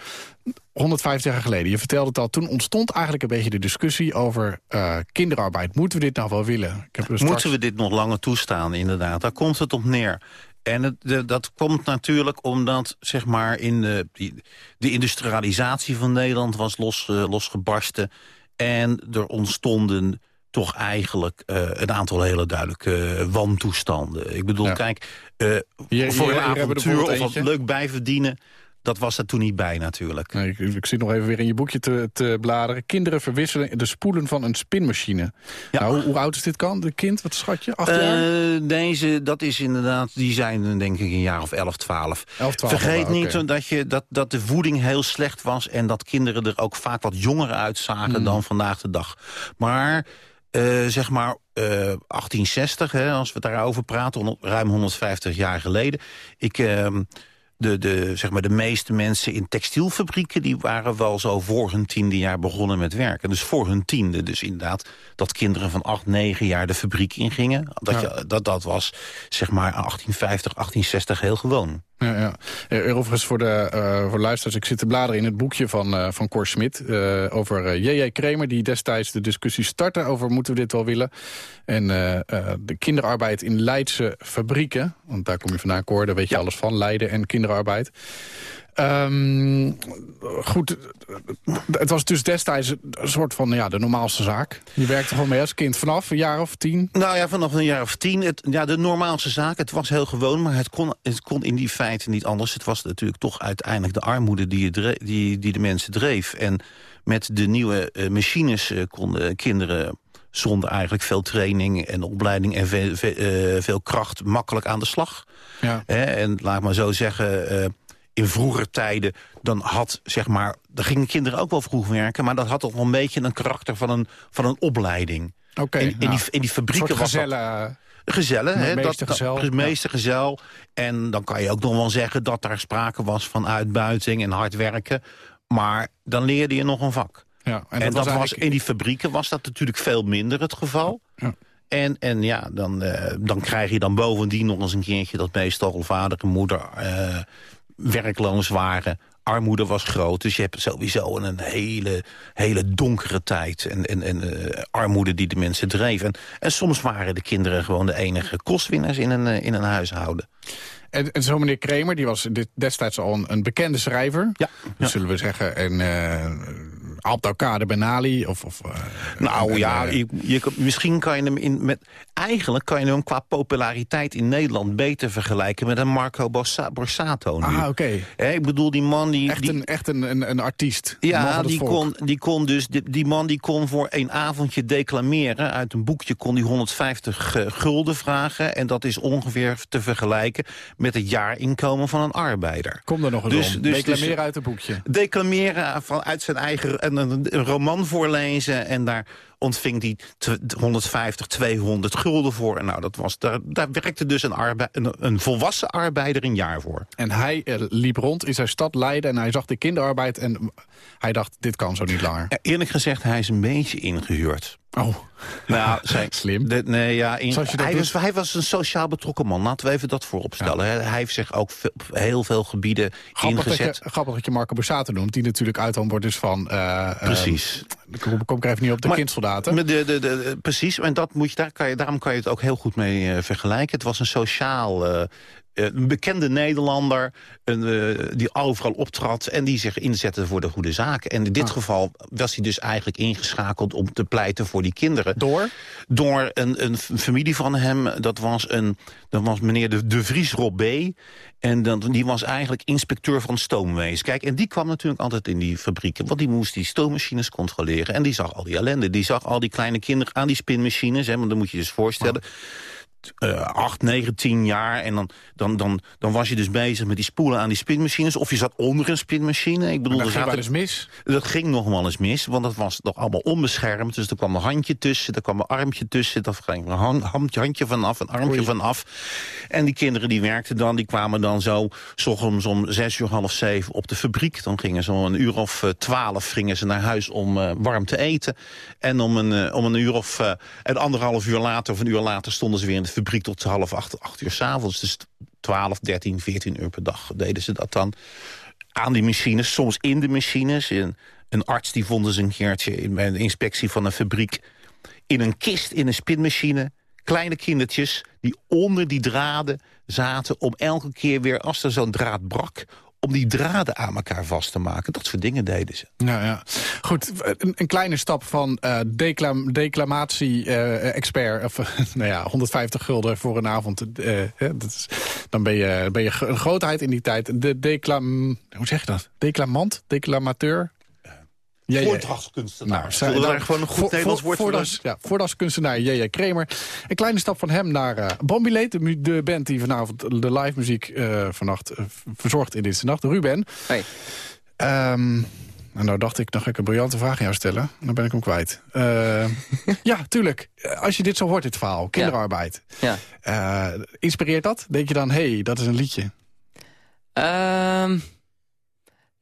150 jaar geleden, je vertelde het al. Toen ontstond eigenlijk een beetje de discussie over eh, kinderarbeid. Moeten we dit nou wel willen? Ik heb straks... Moeten we dit nog langer toestaan, inderdaad? Daar komt het op neer. En het, de- dat komt natuurlijk omdat zeg maar, in de, die, de industrialisatie van Nederland was los, eh, losgebarsten. En er ontstonden toch eigenlijk eh, een aantal hele duidelijke eh, wantoestanden. Ik bedoel, Ja. kijk, hier voor hebben een avontuur of wat leuk bijverdienen... dat was er toen niet bij natuurlijk. Nee, ik, ik zit nog even weer in je boekje te, te bladeren. Kinderen verwisselen de spoelen van een spinmachine. Nou, hoe, hoe oud is dit kan? De kind, wat schat je? Acht jaar? Deze, dat is inderdaad, die zijn denk ik een jaar of 11, 12. 11, 12 Vergeet niet dat, je, dat, dat de voeding heel slecht was... en dat kinderen er ook vaak wat jonger uitzagen Mm. dan vandaag de dag. Maar, eh, zeg maar, eh, 1860, hè, als we daarover praten... ruim 150 jaar geleden... Ik, ehm, de, de, zeg maar de meeste mensen in textielfabrieken... die waren wel zo voor hun tiende jaar begonnen met werken. Dus voor hun tiende. Dus inderdaad dat kinderen van 8, 9 jaar de fabriek ingingen. Dat, Ja. je, dat, dat was zeg maar 1850, 1860 heel gewoon. Ja, ja. Eh, Overigens voor de, eh, voor luisteraars, ik zit te bladeren in het boekje van, eh van Cor Smit... eh, over eh, J.J. Kramer, die destijds de discussie startte... over moeten we dit wel willen. En eh, eh, de kinderarbeid in Leidse fabrieken... want daar kom je vandaan, Cor, daar weet je alles van, Leiden en kinderarbeid... Ehm, goed, het was dus destijds een soort van ja, de normaalste zaak. Je werkte gewoon mee als kind vanaf een jaar of tien. Nou ja, vanaf een jaar of tien. Het, ja, de normaalste zaak, het was heel gewoon, maar het kon, het kon in die feiten niet anders. Het was natuurlijk toch uiteindelijk de armoede die, die, die de mensen dreef. En met de nieuwe eh, machines eh, konden kinderen zonder eigenlijk veel training en opleiding en veel, veel, eh, veel kracht makkelijk aan de slag. Ja. En laat ik maar zo zeggen, in vroeger tijden, dan had zeg maar, dan gingen kinderen ook wel vroeg werken, maar dat had toch wel een beetje een karakter van een, van een opleiding. Oké, in, in, nou, die, in die fabrieken was dat- gezellen, Gezellen, hè? meestergezel, Dat. En dan kan je ook nog wel zeggen dat daar sprake was van uitbuiting en hard werken. Maar dan leerde je nog een vak. Ja, en dat dat, was eigenlijk- in die fabrieken was dat natuurlijk veel minder het geval. Ja. En, en ja, dan, eh, dan krijg je dan bovendien nog eens een keertje... dat meestal vader en moeder eh, werkloos waren. Armoede was groot, dus je hebt sowieso een hele, hele donkere tijd. En, en, en eh, armoede die de mensen dreef. En, en soms waren de kinderen gewoon de enige kostwinnaars in een, eh, in een huishouden. En, en zo meneer Kramer, die was destijds al een, een bekende schrijver. Ja. Zullen we zeggen, en uh, Abdelkader Ben Ali. Of, of, eh, Nou ja, eh, je, je- misschien kan je hem in met. Eigenlijk kan je hem qua populariteit in Nederland beter vergelijken met een Marco Borsa- Borsato. Nu. Ah, oké. Ik bedoel, die man die. Echt, die een, echt een, een, een artiest. Ja, die volk. kon, die kon dus, die, die man die kon voor een avondje declameren. Uit een boekje kon hij 150 eh, gulden vragen. En dat is ongeveer te vergelijken met het jaarinkomen van een arbeider. Kom er nog eens Dus- om. dus- Declameren dus- uit het boekje. declameren van, uit zijn eigen een, roman voorlezen. En daar ontving hij tw- 150, 200 gulden voor. En nou, dat was, daar, daar werkte dus een, een, een volwassen arbeider een jaar voor. En hij eh, liep rond in zijn stad Leiden en hij zag de kinderarbeid... en hij dacht, dit kan zo niet langer. Ja, eerlijk gezegd, hij is een beetje ingehuurd. Oh, Nou, <laughs> zijn, Slim. de- nee, ja, in- dat hij, was, hij was een sociaal betrokken man. Laten we even dat voorop stellen. hè. Hij heeft zich ook ve- op heel veel gebieden Grappig dat, ingezet. je, grappig dat je Marco Borsato noemt, die natuurlijk uithangbord is van... eh, Precies. ik kom, kom ik er even niet op, de Maar-. De, de, de, precies, en dat moet je, daar kan je, daarom kan je het ook heel goed mee eh, vergelijken. Het was een sociaal, eh, een bekende Nederlander een, eh, die overal optrad... en die zich inzette voor de goede zaak. En in dit Ah. geval was hij dus eigenlijk ingeschakeld om te pleiten voor die kinderen. Door? Door een, een familie van hem, dat was, een, dat was meneer de, de Vries Robé... En dan, die was eigenlijk inspecteur van stoomwees. Kijk, en die kwam natuurlijk altijd in die fabrieken. Want die moest die stoommachines controleren. En die zag al die ellende. Die zag al die kleine kinderen aan die spinmachines. Hè, want dan moet je je dus voorstellen. Eh, acht, negen, tien jaar. En dan, dan, dan, dan was je dus bezig met die spoelen aan die spinmachines. Of je zat onder een spinmachine. Ik bedoel, dat ging wel eens mis. Dat ging nog wel eens mis, want dat was nog allemaal onbeschermd. Dus er kwam een handje tussen, er kwam een armpje tussen. Daar ging een hand- hand- handje vanaf, een armpje vanaf. En die kinderen die werkten dan, die kwamen dan zo... s ochtends om zes uur, half zeven op de fabriek. Dan gingen ze om een uur of eh, twaalf gingen ze naar huis om eh, warm te eten. En om een, eh, om een uur of... eh, en anderhalf uur later of een uur later stonden ze weer in de fabriek... tot half acht, acht uur s'avonds. Dus 12, 13, 14 uur per dag deden ze dat dan aan die machines, soms in de machines. Een, arts die vonden ze een keertje in, bij een inspectie van een fabriek... in een kist, in een spinmachine, kleine kindertjes... die onder die draden zaten om elke keer weer, als er zo'n draad brak... om die draden aan elkaar vast te maken. Dat soort dingen deden ze. Ja, ja. Goed, een, een kleine stap van eh declam, declamatie-expert... of <laughs> nou ja, 150 gulden voor een avond. eh, dat is, dan ben je, ben je een grootheid in die tijd. De declam... Hoe zeg je dat? Declamant? Declamateur? Ja. Voordrachtskunstenaar. Nou, Zullen we daar- daar gewoon een goed voor- Nederlands woord voor voordrachts- Ja, voordrachtskunstenaar J.J. Kramer. Een kleine stap van hem naar uh, Bombilate, de, mu- de band die vanavond de live muziek eh, vannacht eh, verzorgt in deze nacht. Ruben. Hey. Ehm, en nou dacht ik, dan ga ik een briljante vraag aan jou stellen. Dan ben ik hem kwijt. Eh, <laughs> ja, tuurlijk. Als je dit zo hoort, dit verhaal. Kinderarbeid. Ja. Eh, inspireert dat? Denk je dan, hé, hey, dat is een liedje?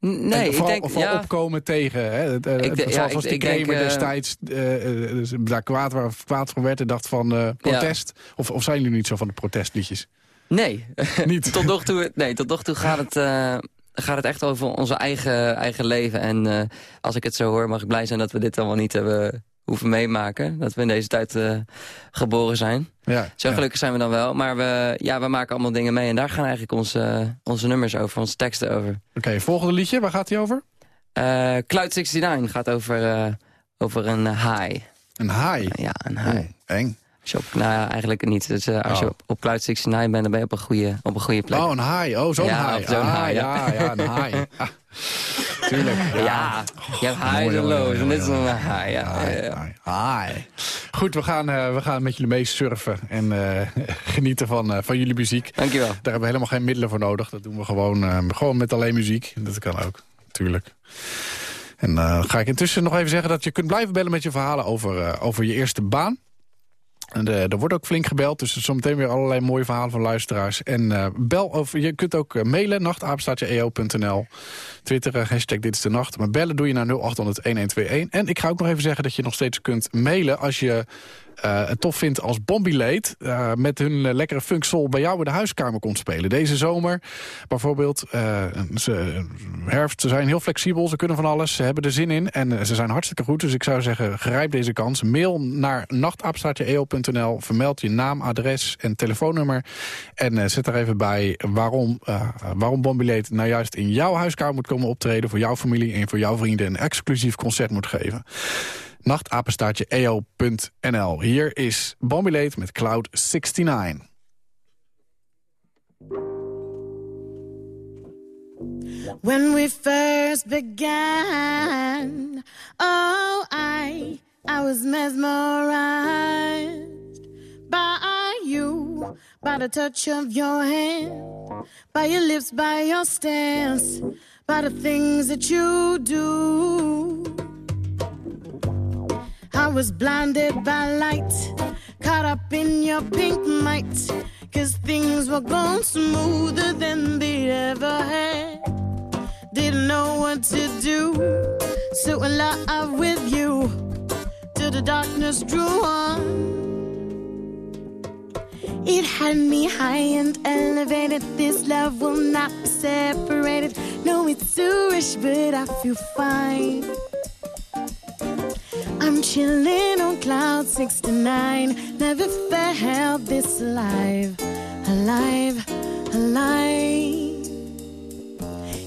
Nee, En ik vooral, denk... vooral ja, opkomen tegen. Hè, het, eh, Ik de- het- ja, zoals ik- die ik denk, Kramer eh, destijds eh, eh, dus daar kwaad, waar- kwaad voor werd en dacht van eh, protest. Of, of zijn jullie niet zo van de protestliedjes? Nee. <laughs> Niet? tot, nog toe, nee, tot nog toe gaat het, eh, gaat het echt over onze eigen, eigen leven. En eh, als ik het zo hoor, mag ik blij zijn dat we dit allemaal niet hebben hoeven meemaken. Dat we in deze tijd eh, geboren zijn. Ja, Zo ja. gelukkig zijn we dan wel. Maar we, ja, we maken allemaal dingen mee. En daar gaan eigenlijk onze, onze nummers over, onze teksten over. Oké, volgende liedje, waar gaat hij over? Eh, Cloud 69 gaat over, eh, over een haai. Een haai? Ja, een haai. eng. Op, nou ja, eigenlijk niet. Dus als je Oh. op, op Cloud 69 bent, dan ben je op een goede, op een goede plek. Oh, een haai. Oh, zo'n Ja, haai. zo'n ah, haai, ja. ja. ja, een haai. <laughs> Ah, tuurlijk. Ja, je hebt En dit is een haai. Ja, ja, ja. Goed, we gaan, eh, we gaan met jullie mee surfen en eh, <laughs> genieten van, eh, van jullie muziek. Dankjewel. Daar hebben we helemaal geen middelen voor nodig. Dat doen we gewoon, gewoon met alleen muziek. Dat kan ook, natuurlijk. En ga ik intussen nog even zeggen dat je kunt blijven bellen met je verhalen over, over je eerste baan. Eh, er wordt ook flink gebeld, dus zometeen weer allerlei mooie verhalen van luisteraars. En eh, bel of je kunt ook eh, mailen, nachtapenstaatje.eo.nl. Twitteren, hashtag dit is de nacht. Maar bellen doe je naar 0800-1121. En ik ga ook nog even zeggen dat je nog steeds kunt mailen als je het tof vindt als Bombilate... eh met hun eh, lekkere funk soul bij jou in de huiskamer komt spelen. Deze zomer bijvoorbeeld. eh, ze, herfst, ze zijn heel flexibel, ze kunnen van alles. Ze hebben er zin in en eh, ze zijn hartstikke goed. Dus ik zou zeggen, grijp deze kans. Mail naar nachtapenstaatje.eo.nl. Vermeld je naam, adres en telefoonnummer. En eh, zet er even bij waarom, eh waarom Bombilate nou juist in jouw huiskamer moet komen optreden... voor jouw familie en voor jouw vrienden een exclusief concert moet geven. Nachtapenstaartje eo.nl. Hier is Bombilate met Cloud 69. When we first began, oh, I, I was mesmerized by you, by the touch of your hand, by your lips, by your stance, by the things that you do. Was blinded by light, caught up in your pink might, cause things were going smoother than they ever had. Didn't know what to do, so in love with you, till the darkness drew on. It had me high and elevated. This love will not be separated. No, it's too rich, but I feel fine. I'm chilling on cloud 69. Never felt this alive, alive, alive.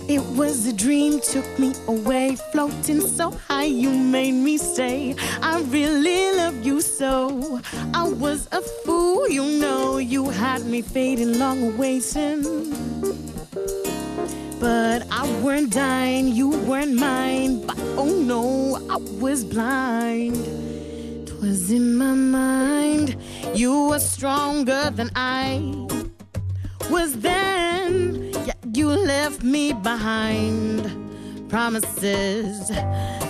It was a dream, took me away, floating so high, you made me stay. I really love you so. I was a fool, you know, you had me fading, long waiting. But I weren't dying, you weren't mine. But oh no, I was blind. was in my mind. You were stronger than I was then. Yeah, you left me behind. Promises,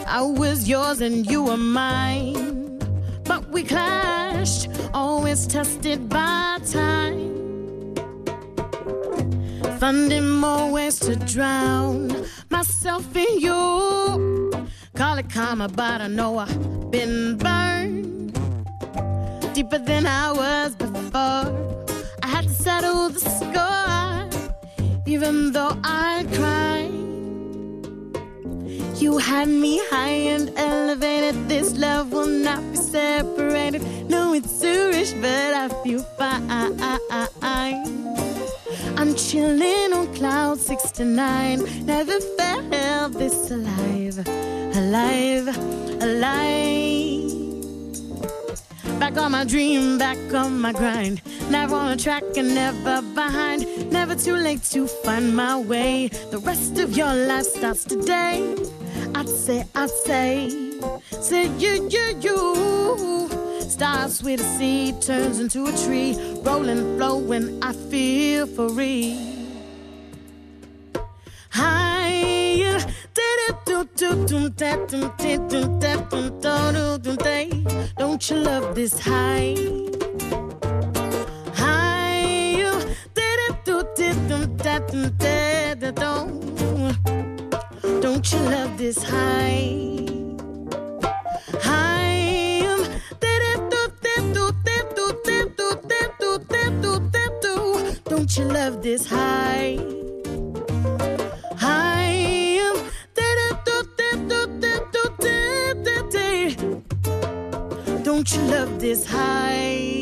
I was yours and you were mine. But we clashed, always tested by time. Finding more ways to drown myself in you. Call it karma, but I know I've been burned deeper than I was before. I had to settle the score, even though I cried. You had me high and elevated. This love will not be separated. No, it's too rich, but I feel fine. I'm chilling on cloud 69. Never felt this alive, alive, alive. Back on my dream, back on my grind. Never on a track and never behind. Never too late to find my way. The rest of your life starts today. I'd say, I'd say, say you, you, you. Starts with a seed, turns into a tree. Rolling, flowing, I feel free. Higher. Don't you love this high? Higher. Don't you love this high? High. Don't you love this high? High. Um, don't you love this high?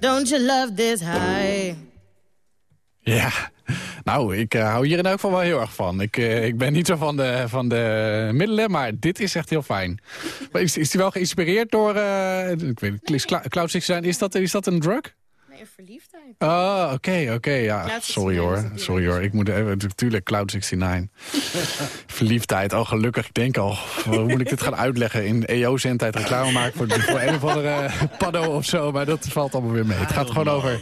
Don't you love this high? Ja, nou, ik eh, hou hier in elk geval wel heel erg van. Ik, eh, ik ben niet zo van de, van de middelen, maar dit is echt heel fijn. Maar is, is die wel geïnspireerd door, eh, ik weet niet, Cla- Cloud 69? Is dat, is dat een drug? Nee, verliefdheid. Oh, oké, oké, ja. Cloud Sorry 69 hoor, sorry hoor. Ik moet even, natuurlijk Cloud 69. <laughs> Verliefdheid, oh gelukkig. Ik denk al, hoe moet ik dit gaan uitleggen? In EO-zendtijd reclame maken voor, voor een of andere paddo of zo. Maar dat valt allemaal weer mee. Het gaat gewoon over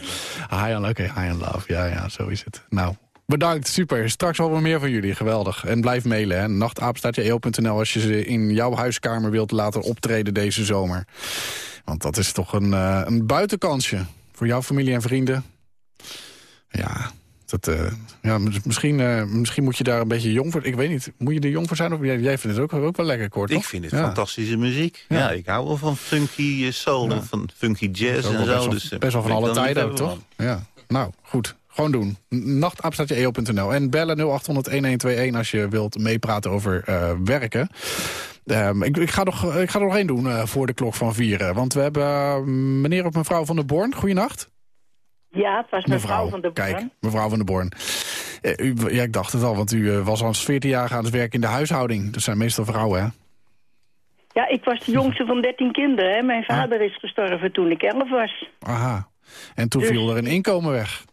high on, oké, high on love. Ja, ja, zo is het. Nou, bedankt, super. Straks horen we meer van jullie, geweldig. En blijf mailen, hè. nachtapenstaatje.eo.nl als je ze in jouw huiskamer wilt laten optreden deze zomer. Want dat is toch een, eh, een buitenkansje voor jouw familie en vrienden. Ja, dat, eh, ja mis- misschien, eh, misschien moet je daar een beetje jong voor... Ik weet niet, moet je er jong voor zijn? Of jij, jij vindt het ook, ook wel lekker kort, Ik vind het Ja. fantastische muziek. Ja. Ja. ik hou wel van funky soul en van funky jazz en zo. best wel, dus, best wel van alle tijden ook, toch? Ja, nou, goed. Gewoon doen. Nachtapenstaatje.eo.nl En bellen 0800-1121 als je wilt meepraten over eh, werken. Ehm, ik, ik, ga nog, ik ga er nog één doen eh, voor de klok van vieren. Want we hebben eh, meneer of mevrouw van der Born. Goeienacht. Ja, het was mevrouw, van de Born. Kijk, mevrouw van der Born. Eh, u, ja, ik dacht het al, want u eh, was als 14 jaar aan het werk in de huishouding. Dat zijn meestal vrouwen, hè? Ja, ik was de jongste van 13 kinderen. Hè. Mijn vader is gestorven toen ik 11 was. Aha. En toen Dus- viel er een inkomen weg.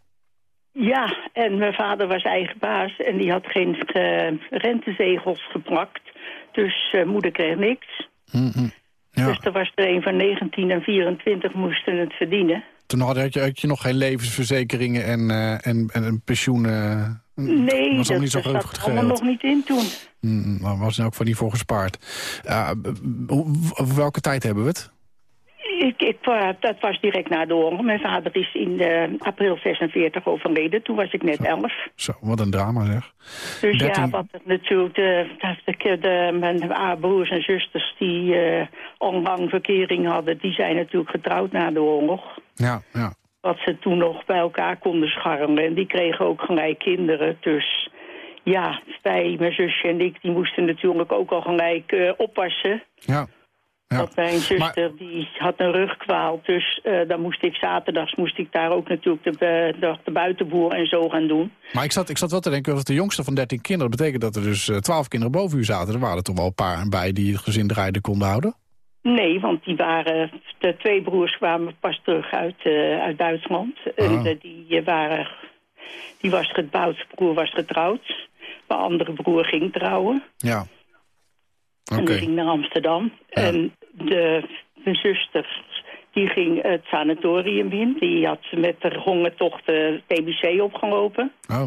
Ja, en mijn vader was eigen baas en die had geen eh, rentezegels geplakt. Dus eh, moeder kreeg niks. Ja. Dus er was er een van 19 en 24 moesten het verdienen. Toen had je, had je nog geen levensverzekeringen en, eh, en, en een pensioen. Nee, was dat, niet zo dat goed zat er allemaal geregeld. nog niet in toen. Mm, Daar was er ook van niet voor gespaard. Uh, over welke tijd hebben we het? Ik, ik, wa- dat was direct na de oorlog. Mijn vader is in eh, april 46 overleden. Toen was ik net 11. Zo, wat een drama zeg. Dus 13 ja, wat natuurlijk, de, de, de, de- mijn broers en zusters die eh al lang verkering hadden, die zijn natuurlijk getrouwd na de oorlog. Ja, ja. Wat ze toen nog bij elkaar konden scharrelen. En die kregen ook gelijk kinderen. Dus ja, wij, mijn zusje en ik, die moesten natuurlijk ook al gelijk eh, oppassen. Ja. Ja. Want mijn zuster die had een rugkwaal, dus eh, dan moest ik zaterdags moest ik daar ook natuurlijk de, bu- de, de buitenboer en zo gaan doen. Maar ik zat, ik zat wel te denken, als de jongste van 13 kinderen... dat betekent dat er dus eh, 12 kinderen boven u zaten. Er waren er toch wel een paar bij die het gezin draaide konden houden? Nee, want die waren, de twee broers kwamen pas terug uit, eh, uit Duitsland. En Ah. eh, die eh, waren, die was getrouwd, broer was getrouwd. Mijn andere broer ging trouwen. Ja. En die ging naar Amsterdam. En de, mijn zuster, die ging het sanatorium in. Die had met de hongertocht de TBC opgelopen. Oh,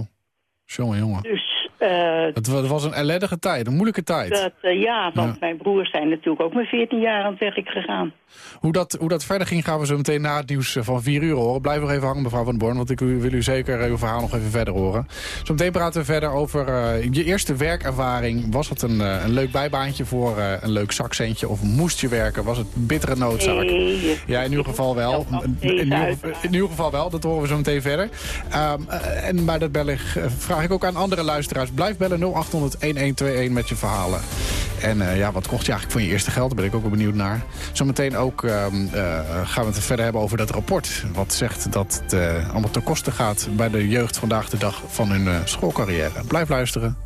jongen, jongen. Dus eh, Het wa- het was een ellendige tijd, een moeilijke tijd. dat, eh, ja, want Ja. mijn broers zijn natuurlijk ook met 14 jaar aan het werk gegaan. Hoe dat, hoe dat verder ging gaan we zo meteen na het nieuws eh, van 4 uur horen. Blijf nog even hangen, mevrouw Van Born, want ik wil u zeker uw verhaal nog even verder horen. Zometeen praten we verder over je eerste werkervaring. Was het een, een leuk bijbaantje voor een leuk zakcentje? Of moest je werken? Was het bittere noodzaak? Nee, Ja, in ieder geval wel. In, in, ieder, in geval wel, dat horen we zo meteen verder. Ehm, eh, en bij dat bellen eh, vraag ik ook aan andere luisteraars. Blijf bellen 0800-1121 met je verhalen. En eh, ja, wat kocht je eigenlijk van je eerste geld? Daar ben ik ook wel benieuwd naar. Zometeen ook ehm, eh, gaan we het verder hebben over dat rapport. Wat zegt dat het eh, allemaal ten koste gaat bij de jeugd vandaag de dag van hun schoolcarrière. Blijf luisteren.